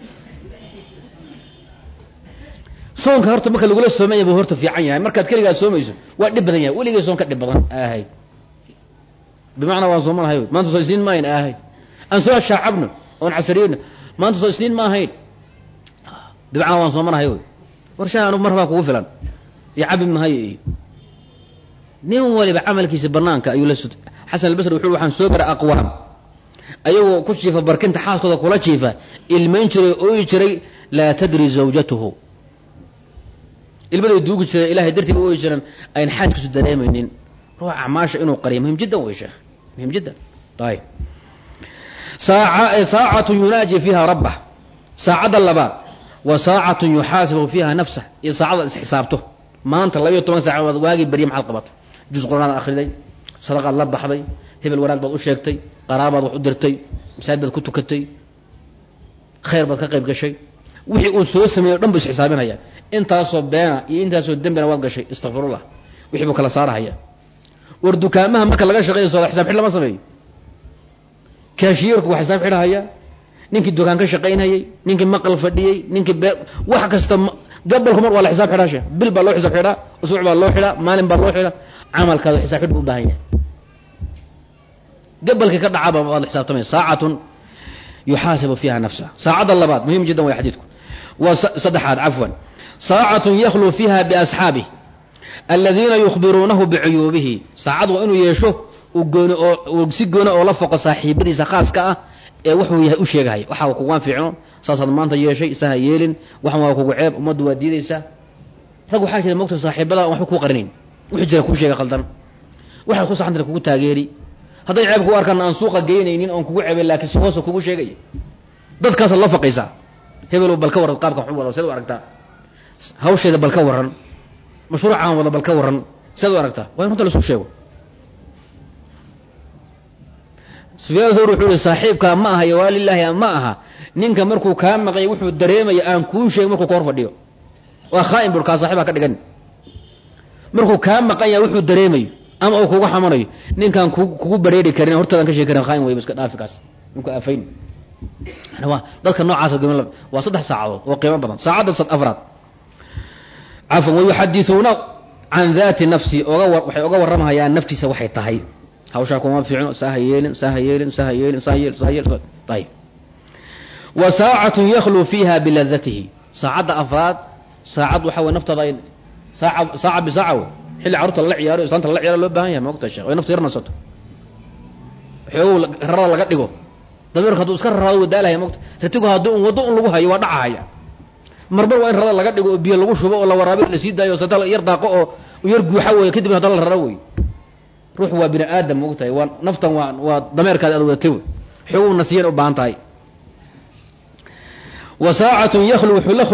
Soonka horta marka lagula soomaya horta fiican yahay. Markaad keligaa soomayso waa dhib badan yahay. Weligay soon ka dhib badan aahay. Bimacnaa waan soomanahay maanta soo isniin ma ahayn aan soo shaacabno oon casariyeyno maanta soo isniin ma bimacnaa waan soomanahay wey war shaha anugu mar kugu filan. Iyo cabi mahayo iyo nin waliba camalkiisa banaanka ayuu la sut xasan albasri wuxuu waxaan soo garay aqwaam ayagoo ku jiifa barkinta xaaskooda kula jiifa. Ilmayn jiray ooyi jiray laa tadri zawjatuhu. Ilmaday duugi jireen ilahay dartii ba ooyi jireen ayn xaaskiisu dareemaynin. Ruux acmaasha inuu qariyo muhiim jiddan wey sheekh. Muhim jiddan. Saaca saacatun yunaaji fiiha rabbah. Saacadda labaad wa saacatun yuxaasibu fiiha nafsah. Iyo saacada isxisaabto maanta labayo toban saacadood waagii barya maxaad qabatay juz qur'aanaad akhriday sadaqaad la baxday hebel wanaag baad u sheegtay qaraabaad wax u dirtay masaajid baad ku tukatay khayr baad ka qayb gashay. Wixii uu soo sameeyey o dhan bu isxisaabinaya intaasoo beena iyo intaasoo dembina waad gashay istakfirullah wixii buu kala saarahaya war dukaamaha marka laga shaqeeyo sooda xisaab xidh lama sameeyo. Kaashiyerku waa xisaab xidhahaya ninkii dukaan ka shaqaynhayay ninkii maqal fadhiyey ninkii wax kasta gabalku mar waa la xisaab xidhaa sheekh. Bil baa loo xisaab xidhaa usbuuc baa loo xidhaa maalin baa loo xidhaa. Camalkaada xisaab xidh u baahan yahay gabalkii ka dhacaba waad la xisaabtamaya saacatun yuxaasibu fiiha nafsa. Saacadda labaad muhiim jiddan way xadiidku. Waa saddexaad cafwan saacatun yakhluu fiiha biasxaabih aladiina yukhbiruunahu bicuyuubihi. Saacad waa inuu yeesho uu gooni oo si gooni oo la foqo saaxiibadiisa khaaska ah ee wuxuu yahay u sheegahaya waxaa kugaan fiicno saasaad maanta yeeshay isaha yeelin waxan waa kugu ceeb ummaddu waa diidaysaa rag waxaa jira mogta saaxiibada waxba kuu qarinayn wuxuu jira kuu sheega khaldan. Waxaad ku saxantana kugu taageeri. Hadday ceeb kugu arkaan aan suuqa geynaynin oon kugu ceebin laakiin si kugu sheegaya dadkaasaad la faqaysaa hebel bal ka waran qaabka waxu wada seed u aragtaa hawsheeda bal ka waran mashruucaan wada bal ka waran seed u aragtaa waa in runta la isku sheego sufyaan thawr wuxuu ihi saaxiibkaa ma aha iyo waalilaahi ma aha. Ninka markuu kaa maqay wuxuu dareemaya aan kuu sheegin markuu ka hor fadhiyo. Waa khaa'in bur kaa saaxiibaa ka dhigan. Markuu kaa maqan yahay wuxuu dareemayo ama uu kuga xamanayo. Ninkaan ku kugu bareeri karin hortaadaan ka sheegi karin khaa'in weyba iska dhaafi kaas ninku afayn dadka noocaasa gom waa saddex saacadood oo qiimo badan. Saacadda afraad. Cafwan wayuxadithuuna can daati nafsi waxay oga warramahayaan naftiisa waxay tahay hawshaa kuma fiicno saha yeelin saha yeelin saha yeelin saha yeel saha yeel ayib wa saacatun yakhluu fiiha biladatihi saacadda afraad saacad waxa wey naftaada ay saaca saaca bisaaca wey xilli carruurta lala ciyaaro islaanta lala ciyaaro loo baahan yahay ma ogta sheekh? Way nafta yar nasato. Xoogow rarada laga dhigo. Dameerku hadduu iska raraado wadaalahaya mogta ratigu haddii un waddo un lagu hayo waa dhacahaya marmar waa in rarada laga dhigo oo biyo lagu shubo oo la waraabi la sii daayo sata yar daaqo oo yar guuxa wey kadibna haddana la raro wey ruux waa bini aadam mogtahay waa naftan waa waa dameerkaadi aad wadatay wey xoogow nasiyan u baahan tahay. Wa saacatun yaklu wuxuu la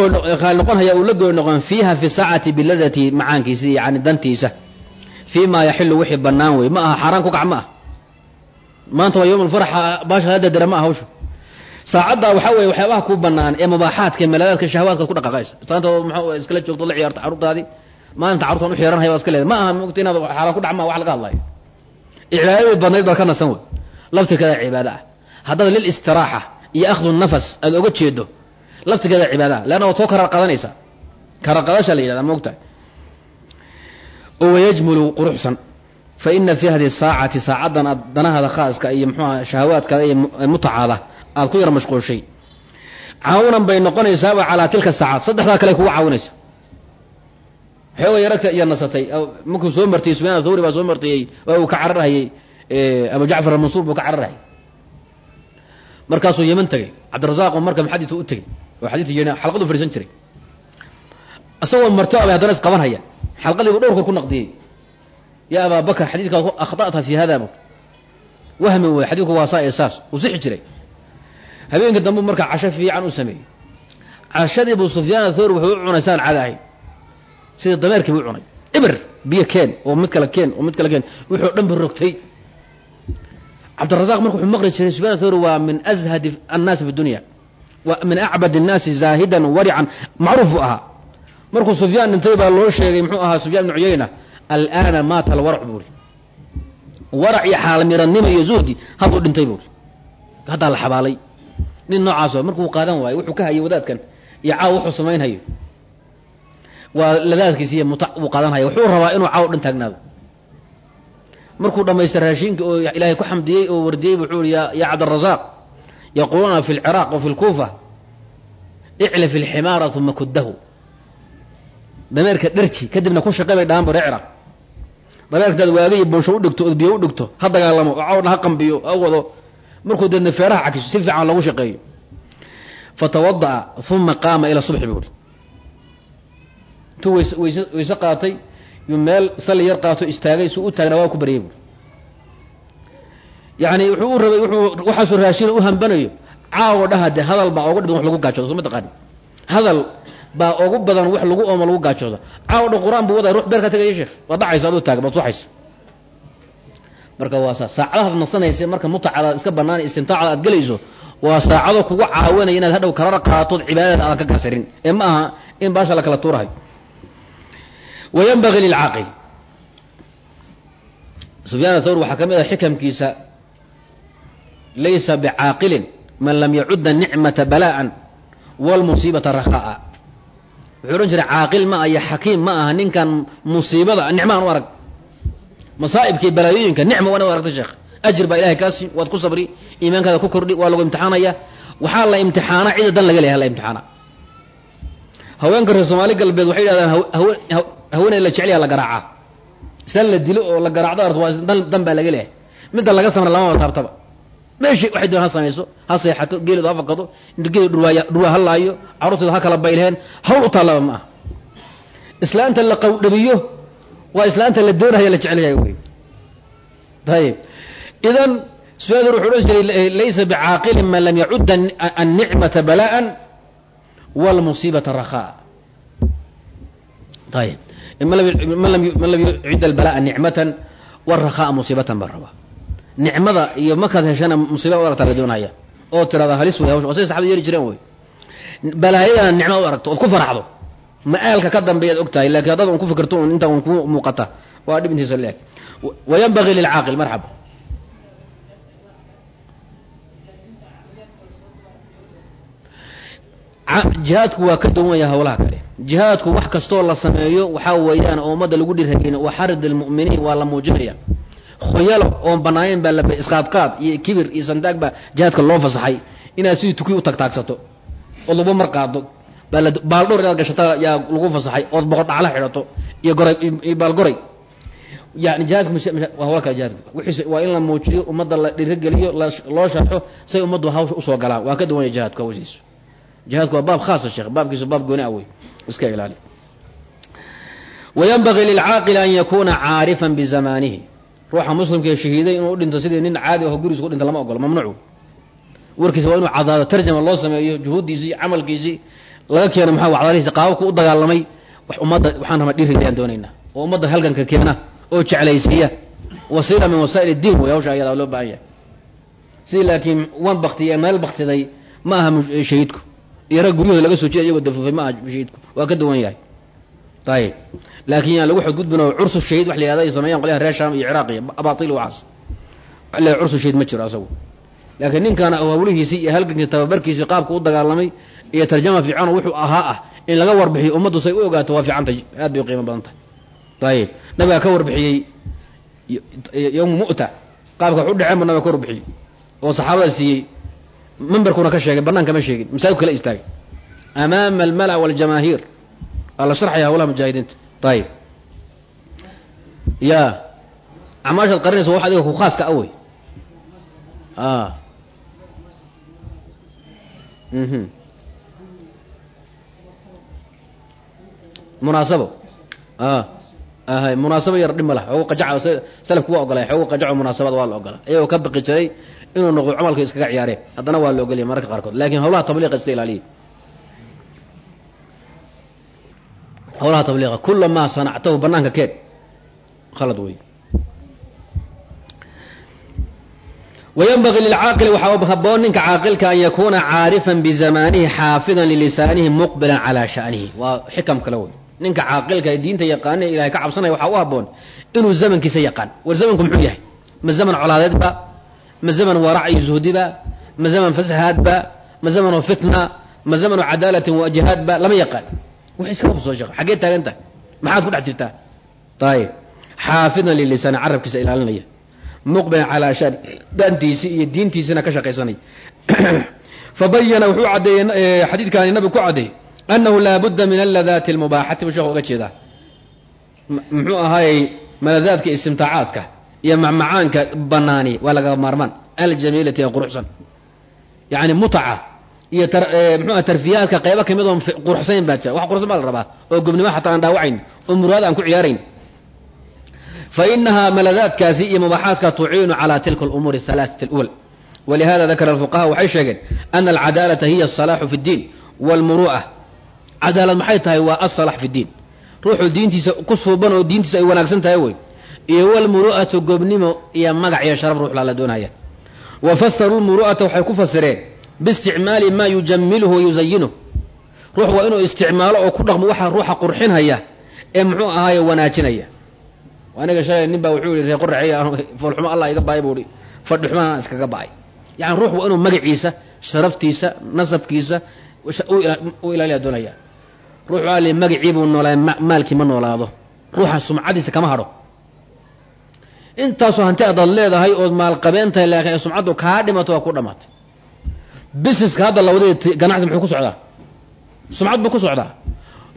qaali noqon hayaa uu la gooni noqon fiiha fi saacati biladati macaankiisa yani dantiisa fii ma yaxilu wixii banaan wey ma aha xaaraan ku kac ma ah maanta waa yowm alfarxa baasha hala dadara ma aha hawsha saacaddaa waxaa weeye waxyaabaha ku banaan ee mubaaxaadka malaadaadka shahawaadkaad ku dhaqaaqaysa islaanta maxaa iskala joogto la ciyaarto carruurtaadii maalinta carruurtan u xiranhaya waad iska leedahay. Ma aha mogta inaad xaaraan ku dhac maa wax laga hadlayo cibaadadii badnayd baad ka nasan wey. Laftirkeeda cibaado ah haddaad lil istiraaxa iyo akhdu nafas aad oga jeedo laftirkeeda cibaadaha leanna waad soo karar qadanaysaa karar qadasha la yidhahda moogtahay oo wayajmulu quruxsan. Fa ina fi hadi saacati saacaddan aad danahaada khaaska iyo muxuuha shahawaadkaada iyo mutacaada aad ku yar mashquulshay. Caawunan bay noqonaysaaba calaa tilka saacaad. Saddexdaa kale kugu caawinaysa xooga yaragta iyo nasatay. Markuu soo martiyey sufyaan athawri baa soo martiyey uu ka cararhayey abu jacfar almansuur buu ka cararhayay markaasuu yeman tegey cabdirasaaq marka maxaditu u tegey oo xadiidka yeena xalqadu fadhiisan jiray. Isagoo marto abay haddana isqabanhaya xalqadiibu dhowrka ku naqdiyey. Ya abaa bakr xadiidkaa akhta'ta fi hada bu wahmi wey xadiidku waa saa saas. Uu sixi jiray. Habeenka dambe marka casho fiican u sameeyey. Cashadii buu sufyaan athawri wuxuu u cunay saan cadahay sida dameerkii buu cunay. Ibr biyo keen oo mid kale keen oo mid kale keen. Wuxuu dhan bu rogtay. Cabdirazaq marka wuxuu maqli jiray sufyan thawri waa min azhadi annaasi fi wa min acbad الnaasi zaahidan warican. Macruuf buu ahaa. Markuu sufyaan dhintay baa loo sheegay muxuu ahaa sufyaan ibnu cuyayna alana maata alwarc buuri warac iyo xaalmiradnimo iyo zuhdi hadduu dhintay buuri haddaa la xabaalay. Nin noocaas markuu qaadan waayo wuxuu ka hayay wadaadkan iyo caaw wuxuu samaynhayo waa ladaadkiisa iyo muta buu qaadanhaya wuxuu rabaa inuu caaw dhan taagnaado. Markuu dhamaystay raashinka oo ilaahay ku xamdiyey oo wardiyey wuxuu i ya cabdirazaaq yaquuluuna fi lciraaq wa fi lkuufa iclif ilximaara uma kuddahu. Dameerka dharji kadibna ku shaqey bay dhahaan bare ciraaq. Dameerkataad waagayo boonsho u dhigto ood biyo u dhigto ha dagaalamo oo cawdha ha qambiyo ha wado. Markuu deedna feeraha cakiso si fiican loogu shaqeeyo. Fatawada'a uma qaama ila subxi buuri intuu ways ways wayse qaatay yuu meel salli yar qaato istaagay suu u taagnaa waa ku baryay buuri yani wuxuu u rabay waxaasuu raashina u hambanayo caawo dhaha de hadal baa oga dhiban wax lagu gaajoodo soo ma taqaani. Hadal baa ugu badan wax lagu oomo lagu gaajooda caawo dhan qur'aan buu waday ruux beer ka tegaya sheekh. Waad dhacaysa aduu taaga baad suxaysa marka waa saa saacadahaad nasanaysa marka mutacada iska banaan istimtaacda aad gelayso waa saacado kugu caawinaya inaad hadhow kalara qaatood cibaadada aadan ka gasirin ee ma aha in baasha la kala tuurahay wa yanbagii lilcaaqil sufyaan thawr waxaa ka mid ah xikamkiisa laysa bicaaqilin man lam yacudda nicmata bala'an walmusiibata rakha'a wuxuu odhan jiray caaqil ma aha iyo xakiim ma aha ninkan musiibada nicmaan u arag masaa'ibka iyo balaayooyinka nicma waana u aragtay sheekh ajir baa ilahay kaasi waad ku sabri iimaankaada ku kordhi waa lagu imtixaanaya waxaa la imtixaana cida dan laga leeyahay la imtixaana haweenka reer soomaali galbeed waxay yidhahdaan haweeney la jeclyaa la garaacaa islaan la dilo oo la garaacdo art waa dan baa laga leeyahay. Midda laga samra lamaba taabtaba. Meeshii waxay doon ha samayso ha seexato geelidu ha faqado geelu dhurwaaya dhurwaa ha laayo carruurteedu ha kala baylheen hawl u taallaba ma aha. Islaanta la qawdhabiyo waa islaanta la doonaya la jecelyahay wey ayib idan suadur wuxuu odhan jiray laysa bicaaqilin man lam yacudda annicmata bala'an walmusiibata rakha'a ayib man lam yucid albala'a nicmatan wاrakha'a musiibatan baa rabaa nicmada iyo markaad heshana musiiba u aragtaa la oo tirada halis wey hawsha waa siday yeeli jireen wey balaayadana nicma u aragto ood ku faraxdo ma-aalka ka dambeeyaad og tahay laakiin haddaad un ku fikirto un intaa un ku muuqata waa dhib intiisa leeg. Wayanbagii lilcaaqil marxaba jihaadku waa ka duwanya hawlaha kale. Jihaadku wax kastoo la sameeyo waxaa weeyaan oo ummadda lagu dhirhageyn wa xarid lmu'miniin waa la muujinaya. Khoyalo oon banaaneyn baa laba isqaadqaad iyo kibir iyo sandaag baa jihaadka loo fasaxay. Inaad sidii tuki u tagtaagsato ood laba mar qaado baaldhowr inaad gashata yaa lagu fasaxay ood boqor dhacla xidhato iyo goray iyo baalgoray. Yani jihaadku waa hawla kale jihaadku. Wixiis waa in la muujiyo ummadda la dhirageliyo loo sharxo say ummaddu hawsha u soo galaan waa ka duwanya jihaadku hawshiisu jihaadku waa baab khaasa sheekh baabkiisu baab gooni ah wey iska ilaali. Wayanbagii lilcaaqili an yakuna caarifan bizamaanihi ruuxa muslimkaee shahiiday inuu udhinto sidii nin caadi aho guriis ku dhinta lama ogolo mamnuuc warkiisa waa inuu cadaado tarjama loo sameeyo juhuuddiisii camalkiisii laga keeno maxaa wacdarihiisa qaababku u dagaalamay. Wax ummadda waxaan rabaa dhiirigayaan doonaynaa. Oo ummadda halganka keena oo jeclaysiiya. Wasiila min wasaa'il iddiin wey hawsha ayadaa loo baahan yahay. Sidii laakiin wan baktiya meel baktiday ma aha shahiidku iyo rag guryahooda laga soo jeeda iyagoo dafuufay ma aha shahiidku. Waa ka duwan yahay. Ayib laakiin yaan lagu xadgudbin oo cursu shahiid wax la yihahda ay sameeyaan qolyaha reer sham iyo ciraaq iyo abatil waxaas wax la cursu shahiid ma jiro asagu. Laakiin ninkaana hawlihiisii iyo halgankii tababarkiisii qaabka u dagaalamay iyo tarjama fiican wuxuu ahaa ah in laga warbixiyo ummaddu say u ogaato waa fiicantay aad bay qiimo badan tahay. Ayib nabigaa ka warbixiyey yowma mu'ta. Qaabka wax u dhaceen bu nabiga ka warbixiyey. Oo saxaabada siiyey memberkuna ka sheegay banaanka ma sheegin masaajidku kala istaagay amaama almala waljamaahiir waa la sharxaya hawlaha mujaahidiinta ayib ya acmaashaad qarinaysa wax adiga ku khaaska awey munaasabo munaasabo yar dhib ma lah xoogo qajaca salafku waa ogolay xoogo qajaco munaasabada waa la ogola iyagoo ka baqi jiray inuu noqdo camalka iskaga ciyaareen haddana waa la ogolaya mararka qaarkood. Lakin hawlaha tabliiqa iska ilaaliya. Howlaha tabliiqa kula maa sanactahu banaanka keen khalad wey wayanbagii lilcaaqili waxaa haboon ninka caaqilka an yakuuna caarifan bizamaanihi xaafidan lilisaanihi muqbilan calaa sha'nihi. Waa xikam kale wey ninka caaqilka ee diinta yaqaana ilahay ka cabsanaya waxaa u haboon inuu zamankiisa yaqaan. War zamanku muxuu yahay? Ma zaman colaadeedba ma zaman warac iyo zuhdiba ma zaman fasahaadba ma zamano fitna ma zamano cadaalatin wa jihaadba lama yaqaan. Wax iska hubsoo sheekh xaggee taagan tahay maxaad ku dhex jirtaa? Ayib xaafidan lilisaani carabkiisa ilaalinaya. Muqbilan calaa shani dantiisii iyo diintiisina ka shaqaysanaya. Fabayana wuxuu caddeeyey xadiidkaani nabigu ku caddeeyey annahu laa budda min aladaati almubaaxati buu sheekhu uga jeedaa. Muxuu ahaayey maladaadka istimtaacaadka iyo macmacaanka banaani waa laga maarmaan aljamiilati ee quruxsan yani mutaca iyo mxuah tarfiyaadka qaybo kamid oo quruxsanayn baa jira wax quruxsan baa la rabaa oo gobnimo xataa aan dhaawacayn oo muraad aan ku ciyaarayn fa inahaa maladaadkaasi iyo mubaaxaadka tuciinu calى tilka اlumuuri الhalaaثaة اlأwl walihada dakara الfuqaha waxay sheegeen ana alcadaalata hiya الصalaaxu fi اddiin wاlmuru'a cadaalad maxay tahay waa asalax fi اddiin ruuxu diintiisa ku suuban oo diintiisa ay wanaagsan tahay wey iyo wlmuru'atu gobnimo iyo magac iyo sharaf ruux lala doonaya. Wa fasaruu lmuru'ata waxay ku fasireen biisticmaali maa yujamiluhu wayuzayinuh ruux waa inuu isticmaalo oo ku dhaqmo waxa ruuxa qurxinhaya ee muxuu ahaaye wanaajinaya. Aniga shalay nin baa wuxuu yihi ree qoraxey foolxumo allah iga baay buu i fadhi iskaga ba'ay. Yani ruux waa inuu magaciisa sharaftiisa nasabkiisa u ilaaliya doonaya. Ruux waa li magacii buu noolaa maalkii ma noolaado. Ruuxa sumcadiisa kama hadho intaasoo hanti adaad leedahay ood maalqabeen tahay laakiin sumcaddu kaa dhimato waa ku dhamaatay busineska hadda lawadeed ganacsi muxuu ku socdaa? Sumcad buu ku socdaa?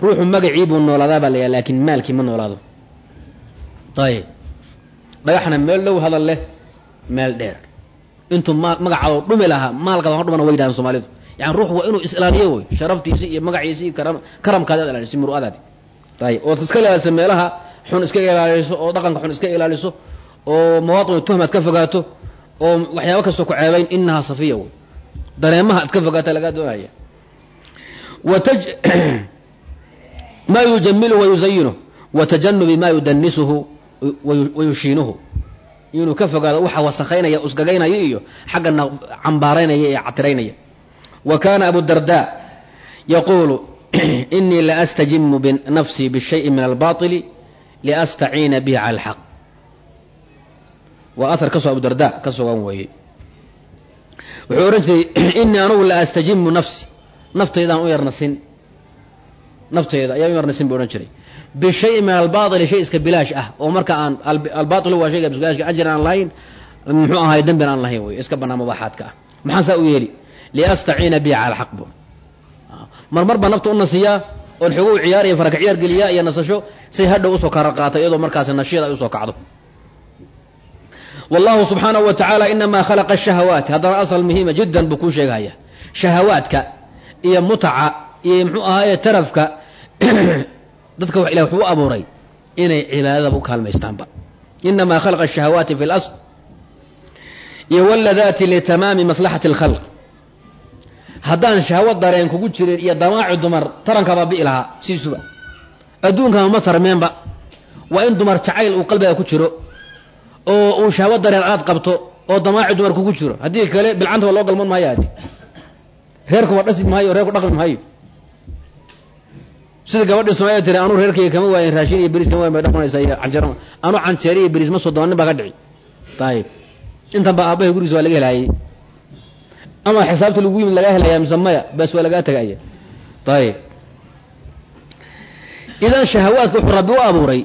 Ruuxu magacii buu noolaadaa baa layaha laakiin maalkii ma noolaado. Ayib dhagaxna meel dhow hadal leh meel dheer. Intuu ma magacaado dhumi lahaa maalkaada ha dhumana way soomaalidu. Yani ruux waa inuu is-ilaaliyo wey sharaftiisi iyo magaciisi iyo karam karamkaada ad ilaaliso muru'adaadi ayib ood iska ilaaliso meelaha xun iska ilaaliso oo dhaqanka xun iska ilaaliso oo mawaaqinu tuhma ka fogaato oo waxyaaba kastoo ku ceebayn inahaa safiya wey dareemaha ad ka fogaata lagaa doonaya. Watj maa yujamiluhu wayuzayinuh wa tajanubi ma yudanisuhu wayushiinuhu inuu ka fogaado waxa wasakaynaya usgagaynaya iyo xaggana cambaaraynaya ee catiraynaya wa kana abu darda yaquulu inii la astajimu binafsii bishayi min albaطili liastaciina bihi cala alxaq waa ahar ka soo abu darda ka sugan weeye. Wuxuu odhan jiray inii anugu la astajimu nafsi. Naftaydaan u yarnasin. Naftayda ayaan u yarnasin bu odhan jiray. Bishayi min albaaili shay iska bilaash ah oo marka aan albailu waa shayga bilaashka ajir aan lahayn muxuu ahay dembin aan lahayn wey iska banaan mubaaxaadka ah. Maxaan saa u yeeli? Liastaciina bihi cala alxaq bu. Marmar baa nafta u nasiyaa oon xogo ciyaar iyo faraka ciyaar geliyaa iyo nasasho say hadhow u soo kara qaata iyadoo markaasi nashiyada ay u soo kacdo wallahu subxaanahu wa tacaala inamaa khalaqa shahawaati haddana asal muhiima jiddan buu kuu sheegahaya shahawaadka iyo mutaca iyo muxuu ahaaye tarafka dadka wax ilah wuxuu u abuuray inay cibaadadaba u kaalmaystaanba. Inamaa khalaqa ashahawaati fi اlasl iyo waladaati litamaami maslaxati اlkhalq haddaan shahwo dareen kugu jirin iyo damaaci dumar tarankabaa bi'i lahaa siisuba. Adduunkama ma tarmeenba. Waa in dumar jacayl uu qalbiga ku jiro oo uu shahwo dareen aad qabto oo damaaci dumar kugu jiro. Haddii kale bilcanta waa loo galman maayo adi reerkuba dhasi maayo reerku dhaqmi maayo. Sida gabadhii somaaliya tiri anuu reerkayga kama waayin raashin iyo beriis kama waayin bay dhaqanaysaa iyo canjeero anuu canjeeri iyo beriis ma soo doonin baa ka dhici. Ayib intan baa aabbahay gurigiis waa laga helaayey ama xisaabta lagu yimid lagaa helaya mise maya bas waa lagaa tegaya ayib idan shahawaadka wuxuu rabbi u abuuray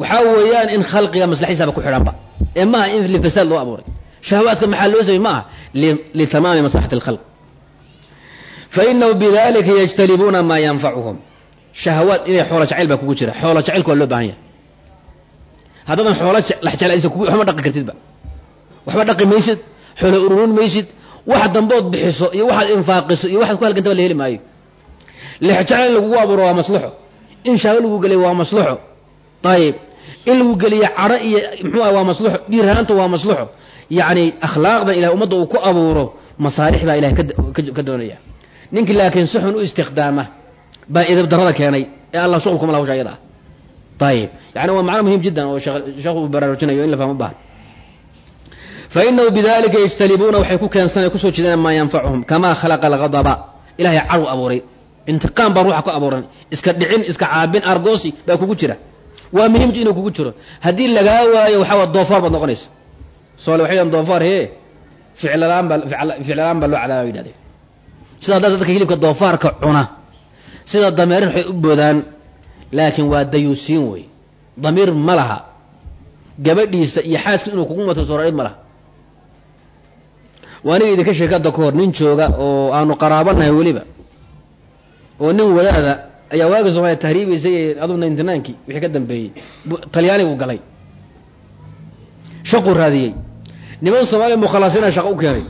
waxaa weeyaan in khalqiga maslaxiisaba ku xidhanba. Ee maaha in lifasaad loo abuuray. Shahawaadka maxaa loo samey ma aha litamaami maslaxati اlkhalq fainahu bidalika yajtalibuuna maa yanfacuhum shahawaad inay xoolo jacayl baa kugu jira. Xoolo jacaylka waa loo baahan yahay. Haddaadan xoolo laxjeclaysa kugu waxma dhaqi kartidba waxba dhaqi maysid xoolo ururin maysid wax dambood bixiso iyo waxaad infaaqiso iyo waxaad ku halgantaba la heli maayo. Lexjacayl in lagugu abuuro waa maslaxo. In shaago lagu geliyo waa maslaxo. Ayib in lagu geliyo cadho iyo muxuu ah waa maslaxo dhiirhaanta waa maslaxo yacni akhlaaqda ilahay ummadda uu ku abuuro masaalix baa ilahay ka doonaya. Ninkii laakiin si u istikhdaama baa idab darada keenay ee allah shuqul kuma la hawsha ayada ayib yani waa macno muhiim jiddan oo sheekhu uu baraarujinayo in la fahmo baahan. Fa bidalika yajtalibuuna waxay ku keensana ku soo jeedaan maa yanfacuhum kamaa khalaqa alghadaba. Ilahay caru abuuray. Intiqaam baa ruuxa ku abuuran. Iska dhicin iska caabin argoosi baa kugu jira waa muhiim inuu kugu jiro. Haddii lagaa waayo waxaa doofaar baad noqonaysa. Soole waxay dhahan doofaar hee? Ficlalaan baa ficlalaan baa loo cadaaba yidhahdeen sidaa da dadka hilibka doofaarka cuna sida dameerin waxay u boodaan laakiin waa dayuusiin wey damiir ma laha. Gabadhiisa iyo xaaskiis inuu kugu mato sooraid ma laha. Waa aniga idinka sheekada ka hor nin jooga oo aanu qaraabanahay weliba oo nin wadaada ayaa waagi soomaaliya tahriibaysay ee adu ninety nineki wixii ka dambeeyey. Talyaanigu galay. Shaquu raadiyey. Niman soomaaliya mukhalasiina shaqo u keenay.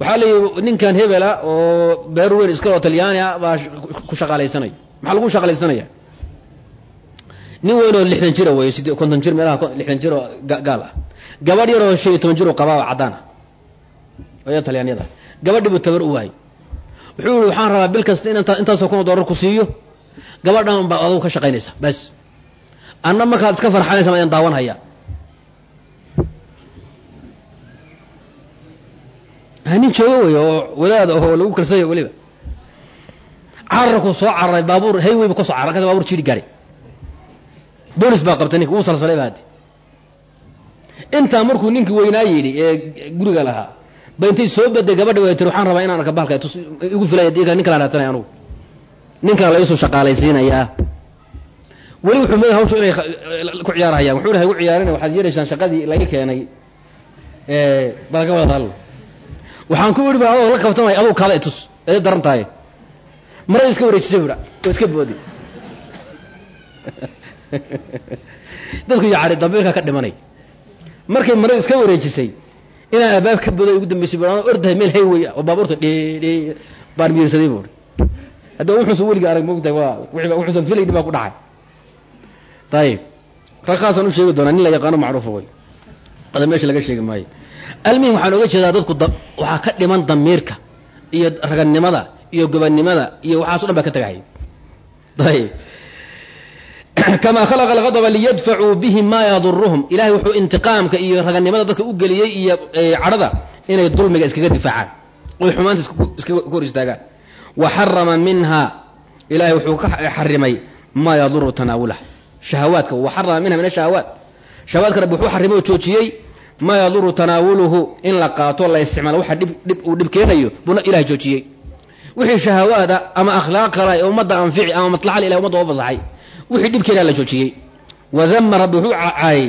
Waxaa la yidhi ninkan hebela oo beer weyn iskaloo talyaani ah baa ku shaqaalaysanaya maxaa lagu shaqaalaysanaya nin weyn oo lixdan jira wey konton jir meelaha lixdan jir oo gaal ah. Gabadh yar oo shan toban jir oo qabaa oo caddaan ah. Oya talyaaniyada. Gabadhii buu tabar u waayay wuxuu yihi waxaan rabaa bil kasta in intaasoo kun oo ku siiyo. Gabadhan baa adugu ka shaqaynaysa. Bas anna markaad iska farxanaysa ma hayaa. Nin joogo wey oo wadaad oo lagu kalsanya weliba. Cararku soo cararay baabuur haywey bu ka soo carar kas babur jiri gaaray. Boolis baa qabtay ninka wuu salsalay ba haddi intaa markuu ninkii weynaa yidhi ee guriga lahaa ba intay soo baday gabadha way tiri waxaan rabaa inaan arka bahalka igu filaya diga nin kala raatanay anugu. Nin kala la isu shaqaalaysiinayaa weli wuxuu mada hawshu inay ku ciyaarhayaan wuxuu nahay gu ciyaarin waxaad yeeraysaan shaqadii laga keenay balaga wada hadal. Waxaan ku idhi ba adoo la kabtamay aduu kaada itus eeda daran tahay. Marada iska wareejisay budha oo iska boodi. Dadku yacari damiirka ka dhimanay. Markay marada iska wareejisay inaan albaab ka bodo ugu dambeysay ordahay meel haywey oo baabuurta dhe baan miirsaday buuri hadda wuxuusan weliga arag moogtahay waa wuxuusan filayni baa ku dhacay. Ayib ragkaasaan u sheegi doonaa nin la yaqaano macruufa wey ada meesha laga sheegi maayo. Almuhim waxaan oga jeedaa dadku waxaa ka dhiman damiirka iyo raganimada iyo gobannimada iyo waxaaso dhan baa ka tagahay ayib kamaa khalaqa alghadaba liyadfacuu bihi maa yaduruhum ilahay wuxuu intiqaamka iyo raganimada dadka u geliyey iyo cadhada inay dulmiga iskaga difaacaan oy xumaanta iskaga hor istaagaan wa xarama minha ilahay wuxuu ka xarimay maa yaduru tanaawulah shahawaadka wa xarama minha min ashahawaat shahawaadka rabbi wuxuu xarimay oo joojiyey maa yaduru tanaawuluhu in la qaato la isticmaalo waxa dhib dhib uu dhib keenayo buuna ilahay joojiyey wixii shahawaada ama akhlaaq kale ee ummadda anfici ama maslaxa ilahay ummadda oo fasaxay wixii dhib keenaa la joojiyey wadama rabbi wuxuu caayey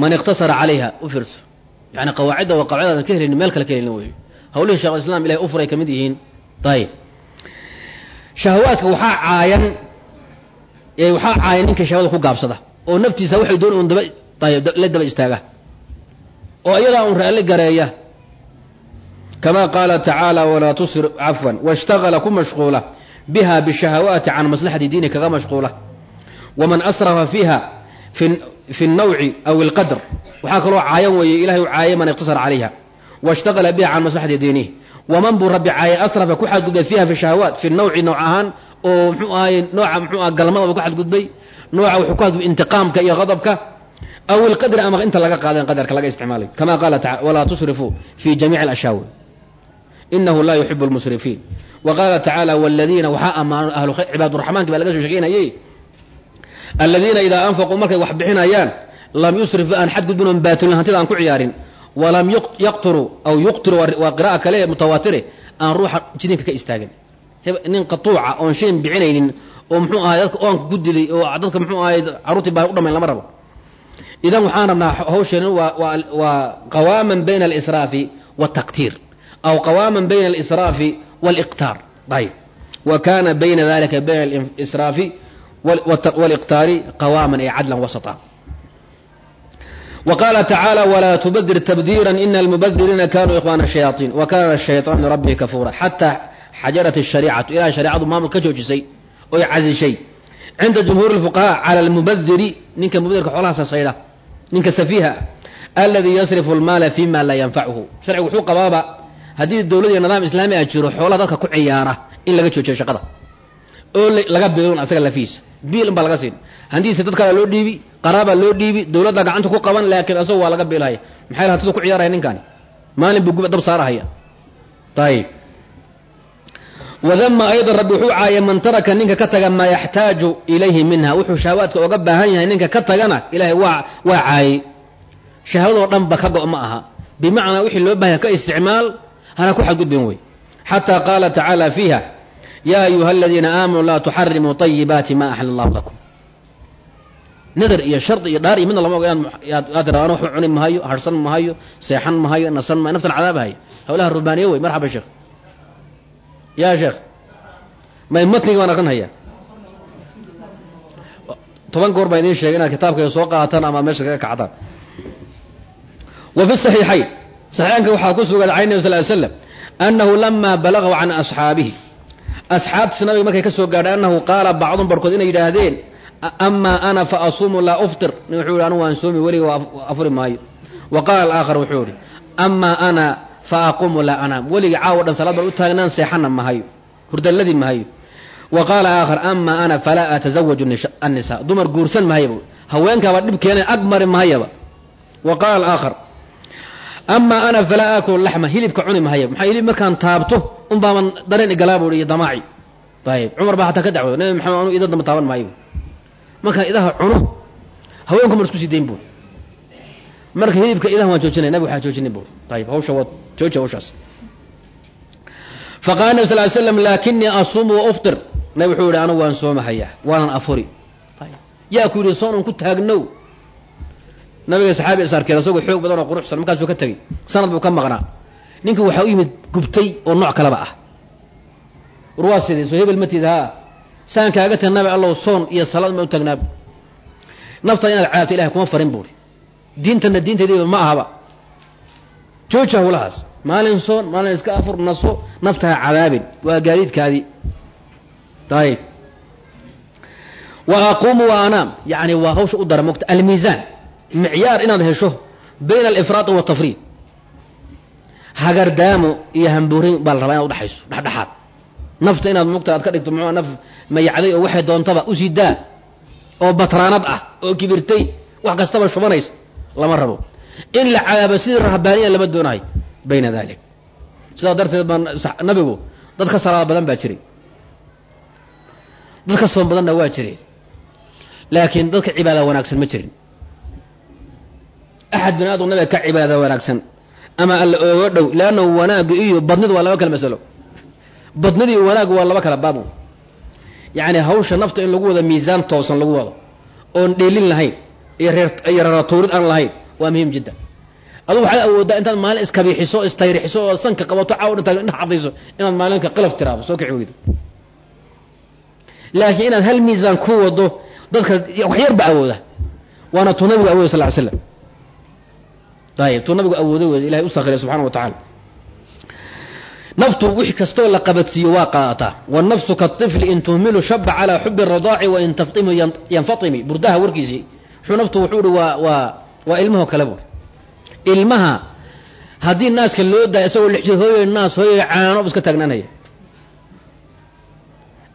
man iqtasara calayha u fiirso yani qawaacidda waa qawaacidaadan ka helin meel kale ka helin wey hawlihii shekh islam ilahay u furay ka mid yihiin ayib shahawaadka waxaa caayan waxaa caayan ninka shahawada ku gaabsada oo naftiisa waxay doon un daba ayb la daba istaaga oo iyadaa un raalli gareeya kama qaala tacaala walaa tusir cafwan washtagala ku mashquula biha bishahawaati can maslaxati diini kaga mashquula waman asrafa fiiha fi اnawci aw اlqadr waxaa kaloo caayan weeye ilahay u caayay man iqtasara calayha washtagala biha can maslaxati diinihi waman buu rabbi caayay asrafa ku xadgudbay fiiha fi shahawaat fi nawci nooc ahaan oo mxuu ahay nooca mxuu aha galmadaba ku xadgudbay nooca wuxuu ku xadgudbay intiqaamka iyo qadabka aw ilqadri ama inta laga qaadeen qadarka laga isticmaalay kama qaala taala walaa tusrifuu fi jamiici alashaawi inahu laa yuxibu lmusrifiin wa qaala tacaala waladiina waxaa ammaano cibaaduraxmaanki baa laga soo sheegeynayay aladiina idaa anfaquu markay wax bixinayaan lam yusrifu aan xadgudbin oon baatulin hantida aan ku ciyaarin walam yaqturuu aw yuqtiru waa qira'a kale mutawaatire aan ruuxa jidinka ka istaagin nin qatuuca oon shayn bixinaynin oo muxuu ahay dadka oonka ku dilay oo dadka muxuu ahay carruurtii baa u dhamayn lama rabo idan waxaan rabnaa hawshan waa qawaaman bayna alisraafi wاtaqtiir aw qawaaman bayna alisraafi wاliqtaar ayb wa kana bayna dalika bayna alisraafi wاliqtaari qawaaman ay cadlan wasطa wa qaala tacaala walaa tubadir tabdiira ina almubadiriina kanuu ikhwana shayaaiin wa kana shayطaan lirabbihi kafuura xataa xajarat الsharicatu ilahay shareecadu maamul ka joojisay oy casishay cinda jumhuuri اfuqahaa cala almubadiri ninka mubadirka xoolaha sasaydha ninka safiiha aladii yasrifu اlmaala fi ma laa yanfachu sharcigu wuxuu qabaaba haddii dowlad iyo nidaam islaami a jiro xoolaha dadka ku ciyaara in laga joojiyo shaqada. Oo laga biilun asaga lafiisa biil in baa laga siin. Handiise dad kale loo dhiibi qaraabaa loo dhiibi dawladda gacanta ku qaban laakiin asagu waa laga biilhaya maxay hantida ku ciyaaraya ninkani maalin buu dab saarahaya. Ayib wadama aydan rabbi wuxuu caayay man taraka ninka ka taga maa yaxtaaju ilayhi minha. Wuxuu shahawaadka oga baahan yahay ninka ka tagana ilahay waa waa caayay shahwadoo dhan ba ka go' ma aha. Bimacnaa wixii loo bahanya ka isticmaal hana ku xadgudbin wey. Xataa qaala tacaala fiiha yaa ayuha aladiina aamanuu laa tuxarimuu طayibaati ma axla allahu lakum. Nadar iyo shardi iyo dhaar iyo midna lama og aad tiradan waxba cuni mahayo harhsan mahayo seexan mahayo nasan mahayo naftan cadaabahaya hawlaha rubaaniya wey marxaba sheekh ya sheekh may matniga waan akrin toban goor baa idiin sheegay inaad kitaabkayga soo qaataan ama meesha kaga kacdaan. Wa fi saxiixayn saxiixaynka waxaa ku sugan can nabi sal ly slam annahu lama balagahu can asxaabihi. Asxaabtiisa nabiga markay ka soo gaadhay annahu qaala bacdun barhkood inay yidhaahdeen amaa ana fa asuumu laa uftir. Nin wuxuu yihi anigu waan soomi weliga afuri maayo. Wa qaala alaakhar wuxuu yihi amaa ana fa aquumu laa anaam. Weliga caawo dhan salaad baan u taagnaan seexana mahayo hurdalladii mahayo wa qaala aakhar amaa ana falaa atasawaju annisaa. Dumar guursan mahayaba haweenkaaba dhib keenay ag mari mahayaba wa qaala alaakhar amaa ana falaa aakulu laxma hilibka cuni mahaya maxaa hilib markaan taabto un baaban dareen igalaa buu iyo damaaci. Ayib cumar baa xataa ka dacwooda nabi maxamed anu ida damba taaban maayo. Markaan idaha cuno haweenku mar isku sii dayn buur marka hilibka idaha waan joojinay nabig waxaa joojinay buur ayib hawsha waad jooji hawshaas. Faqala nabi sal ly slam laakinii asuumu wa uftir. Nabi wuxuu yihi anigu waan soomahayaa waanan afuri. Yaa ku yidhi soon un ku taagnow nabiga saxaabi is arkeen isagoo xoog badan oo quruxsan markaasuu ka tegey. Sanad buu ka maqnaa. Ninkii waxaa u yimid gubtay oo nooc kaleba ah. War waa hebel matid haa saan kaaga nabi allow soon iyo salaad ma u tagnaabu nafta inaad caabto ilahay kuma farin buuri. Diintana diintaydiiba ma ahaba. Jooji hawlahaas. Maalin soon maalin iska afur naso naftaha cadaabin waa gaadiidkaadii ayib wa aquumu anaam. Yani waa hawsha u dara mogta almiisaan micyaar inaad hesho bayna alifraadi watafriid hagardaamo iyo hambuurin baa la rabaa inaad udhexayso dhexdhexaad. Nafta inaad mogta aad ka dhigto muxua naf mayacday oo waxay doontaba u sii daa oo batraanad ah oo kibirtay wax kastaba shubanaysa lama rabo. In la cadaabo sidii rahbaaniya lama doonayo bayna dalik sidaa darteed baa nabigu dad ka salaad badan baa jiray. Dad ka soon badanna waa jiray. Laakiin dadka cibaada wanaagsan ma jirin axad bini aadam nabiga ka cibaada wanaagsan ama alla ooga dhow leannahu wanaagga iyo badnidu waa laba kala masalo badnidii wanaaggu waa laba kala baabu yacni hawsha nafta in lagu wado miisaan toosan lagu wado oon dheelin lahayn iyo reeriyo raratuurid aan lahayn waa muhiim jiddan adugu waxaad awooddaa intaad maalin iskabiixiso istayrixiso oo sanka qabato caaw dhan taagna xadayso inaad maalinka qalaf tiraado soo kici weydo laakiin inaad hal miisaan ku wado dadka wax yarba awooda waana tuu nabigu awooday sal ly slam ayib tuu nabigu awooday wey ilahay u sakhiray subxana wa tacala naftu wix kastoo la qabadsiiyo waa qaadataa wannafsu kaطifli in tuhmilu shaba calaa xubi radaaci wain taftimu yanfatimi burdaha warkiisii wuxuu naftu wuxuu ihi waa waa waa ilmahoo kale buur ilmaha haddii naaska loo daaya isagoo jir hooyoy naas hooyoy caano iska taagnaanaya.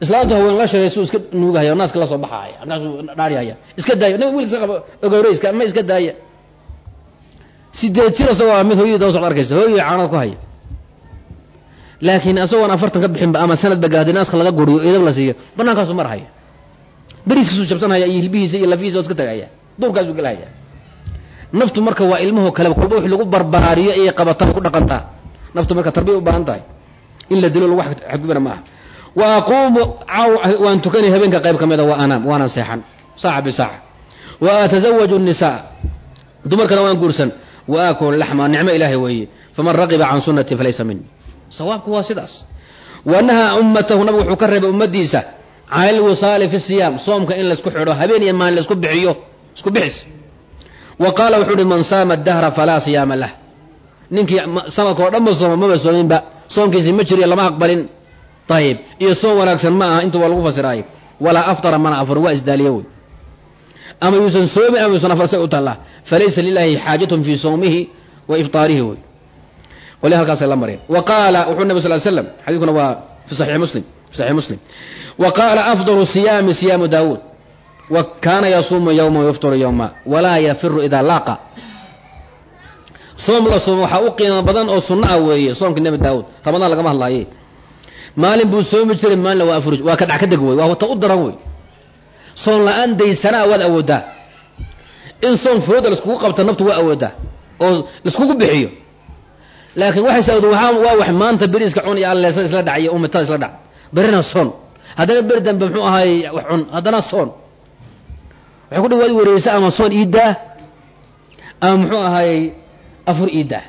Islaantu haween la sharay suu iska nuugahaya naaska la soo baxaaya markaasuu dhaarihaya iska daaya wiilka iska qabo ogowreyska ma iska daaya sideed jir isagoo mid hooyadii daba socda arkaysa hooyoy caanada ku haya. Laakiin isagoon afartan ka bixinba ama sanadba gaadi naaska laga guriyo edab la siiyo banaankaasu marhaya beriiskiisuu jabsanhaya iyo hilbihiisa iyo lafihiisa iska tagaya. Duurkaasuu gelahaya naftu marka waa ilmahoo kaleba kolba wix lagu barbaariyo ayay qabataan ku dhaqantaa naftu marka tarbiya u baahan tahay. In la dilo lagu xadgubana maaha. Wa aquumu waan tukanay habeenka qayb ka mida wa anaam waanan seexan. Saaca bisaaca wa atasawaju nisaa. Dumarkana waan guursan wa aakulu laxma nicmo ilaahay weeye faman raqiba can sunati falaysa mini sawaabku waa sidaas wa nahaa ummatahu nabigu wuxuu ka reebay ummadiisa can ilwisaali fi siyaam soomka in laysku xidho habeen iyo maalin la isku bixiyo isku bixis wa qaala wuxuu uhi man saama dahra falaa siyaama lah ninkii sanadkao dhan ma sooma maba soominba soomkiisi ma jiriyo lama aqbalin ayib iyo soom wanaagsan ma aha intu waa lagu ama yuusan soomin ama yuusan afar u tallaa falaysa lilahi xaajatun fii sawmihi wa iftaarihi wey. Qolya halkaasay la mareen. Wa qaala wuxuu nabi sal l slam xadiidkuna waa fi saxiix muslim fi saxiix muslim. Wa qaala afdalu siyaami siyaamu daawuud. Wa kaana yasuumu yowma yufturu yowma walaa yafiru idaa laaqa. Soom la soomo waxaa u qiimo badan oo sunno ah weeye soomka nebi daawuud ramadaan lagama hadlaaye. Maalin buu soomi jiray maalina waa afuri waa ka dhac ka deg wey waa wata u daran wey soon la'aan daysanaa waad awooddaa in soon furooda laiskugu qabta naftu waa awooddaa oo laiskugu bixiyo. Laakiin waxay saawda waaa waa wax maanta beriiska cun iyo alleesa isla dhac iyo umitada isla dhac. Berina soon. Haddana beri dambe muxuu ahaay wax cun. Haddana soon. Waxay ku dhawaad wareerisa ama soon iidaa ama muxuu ahaayey afur iidaa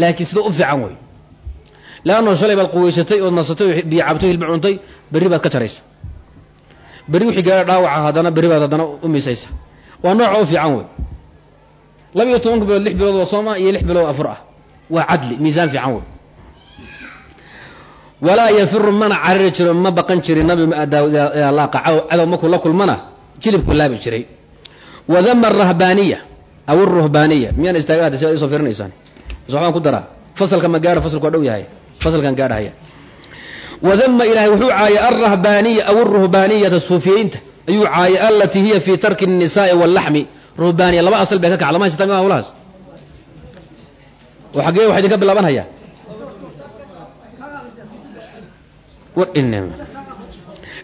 laakiin sida u fiican wey leanno shalay baad quweysatay ood nasatay biyo cabtay hilba cuntay berri baad ka jaraysa berri wixii gaara dhaawaca haddana berri baad haddana u miisaysa waa nooca u fiican wey laba iyo tobanka bilood lix bilood oo sooma iyo lix bilood afur ah. Waa cadli miisaan fiican wey walaa yafiru mana cariri jiro ma baqan jirin nabi laaqa. Cadow markuu la kulmana jilibku laabi jiray. Wadama arahbaaniya aw aruhbaaniya miyaan istaagahada si ad isoo firinaysaan is ku daraa. Fasalka ma gaadha fasalku waa dhow yahay. Fasalkan gaadhahaya wadama ilaahay wuxuu caayay alrahbaaniya aw aruhbaaniyata suufiyiinta ayuu caayay alatii hiya fii tarki الnisaai wاllaxmi ruhbaaniya laba asal bay ka kac lama haysata ma hawlahaas oo xaggee waxa idinka bilaabanhayaa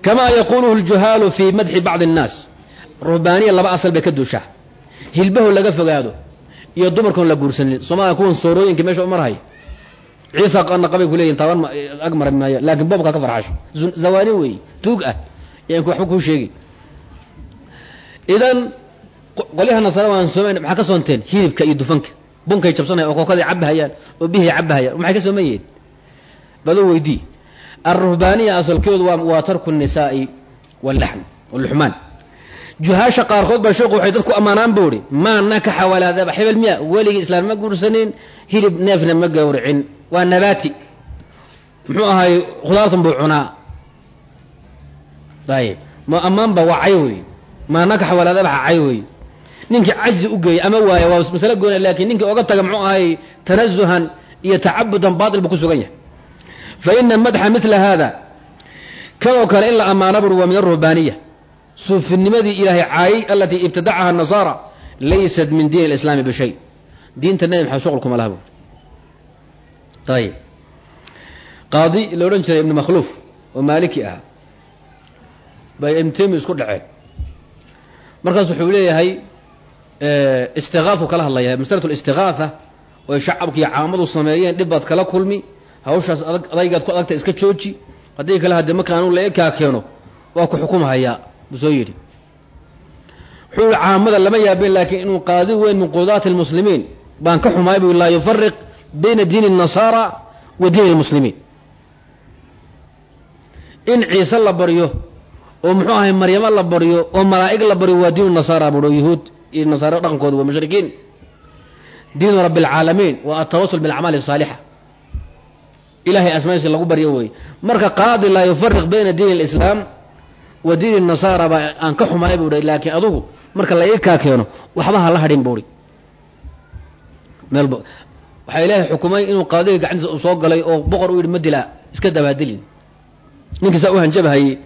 kamaa yaquluhu ljuhaalu fii madxi bacdi الnaas ruhbaaniya laba asal bay ka duushaa hilbaho laga fogaado iyo dumarkoon la guursanin soomaalia kuwan soorooyinka meesha u marhay ciisa ana qabay kuleeyihin taban eh, ag mara maayo. Laakiin boobkaa ka farxasho. Zawaani weeye tuug ah. Yaanku waxba kuu sheegi. Idan qolyaha nasara waan soman maxaa ka soonteen? Hilibka iyo dufanka. Bunkay jabsanayaan oo kookaday cabahayaan oo bihay cabahayaan maxay ka sooman yihiin weydii alruhbaaniya asalkeedu waa waa tarku nisaai walaxm wluxmaan juhaasha qaarkood baa sheekhu waxay dadku ammaanaan buu ihi maa nakaxa walaadaba hebel miya weligii islaan ma guursanin hilib neefna ma gawricin waa nabaati. Muxuu ahay khudaartan buu cunaa. Ayib ma ammaanba waa cay wey maa nakaxa walaa dabaxa cay wey ninkii cajzi u geeyay ama waaya waa masale goona laakiin ninkii oga taga muxuu ahay tanazuhan iyo tacabudan baatil buu ku sugan yahay. Fa ina madxa mila hada kadoo kale in la ammaana buri waa min aruhbaaniya suufinimadii ilaahay caayay alatii ibtadacaha nasaara laysat min diin alislaami bishay diinta nabi maxamed shuqul kuma laha buuri ayib qaadi la odhan jiray ibnu makhluuf oo maaliki ah bay ibnu isku dhaceen markaas wuxuu leeyahay istiqaahu kala hadlaya masalatu listiqaatha oy shacabki iyo caamadu sameeyeen dhib baad kala kulmi hawshaas adag adaygaad ku adagta iska jooji haddii kale haddii marka anuu la ekaa keeno waa ku xukumhayaa buu soo yidhi wuxuu yihi caamada lama yaabeen laakiin inuu qaadi weyn min qudaati lmuslimiin baan ka xumaay bu laa yufariq bayna diini الnasaara wa diini اlmuslimiin in ciise la baryo oo muxuu ahay maryamo la baryo oo malaa'ig la baryo waa diinu nasaara buuhi oo yahuud iyo nasaaro dhaqankooda waa mushrikiin diinu rabbi اlcaalamiin wa atawasul biاlacmaali الsaalixa ilahay asmaadiisa lagu baryo wey marka qaadi laa yufariq bayna diin اlislaam wa diini nasaara baa aan ka xumaay buu hi laakiin adugu marka la ii kaa keeno waxba ha la hadhin buuhi meel waxaa ilaahay xukumay inuu qaadiga gacantiisa uu soo galay oo boqor u yidhi ma dilaa iska dabaadilin. Ninkii saa u hanjabhayey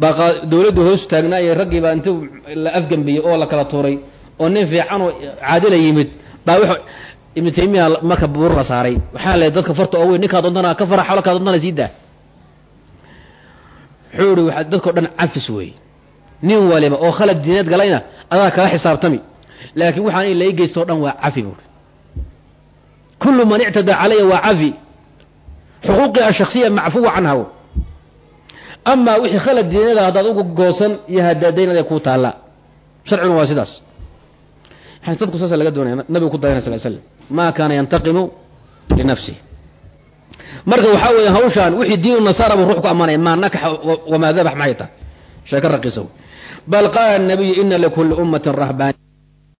baa dawladdu hoos taagnaayey raggii baa intuu la afgambiyey oo la kala tuuray oo nin fiicanoo caadila yimid baa w ibnu taymiya marka buur la saaray. Waxaa le dadka farta oo weyn ninkaa doontana ka fara xolo kaa sii daa. Wuxuu ihi waa dadkao dhan cafis weeye. Nin waliba oo khalad diineed galayna adaa kala xisaabtami. Laakiin waxaan in lai geysto dhan waa cafi buuri kullu man ictadaa calaya waa cafi xuquuqii ashaksiya macfuwa canha amaa wixii khalad diineeda haddaad ugu goosan iyo hadaadaynada kuu taalla sharciguna waa sidaas dadku saasa laga doonaya nabigu ku dayana sal slam maa kaana yantaqimu linafsih marka waxaa weeye hawshaan wixii diinu nasaara buu ruux ku ammaanaya maa nakaxa wamaa dabax maxay tahay sheeko raqiisa bal qaala nabiyu ina likulli ummatin rahbaani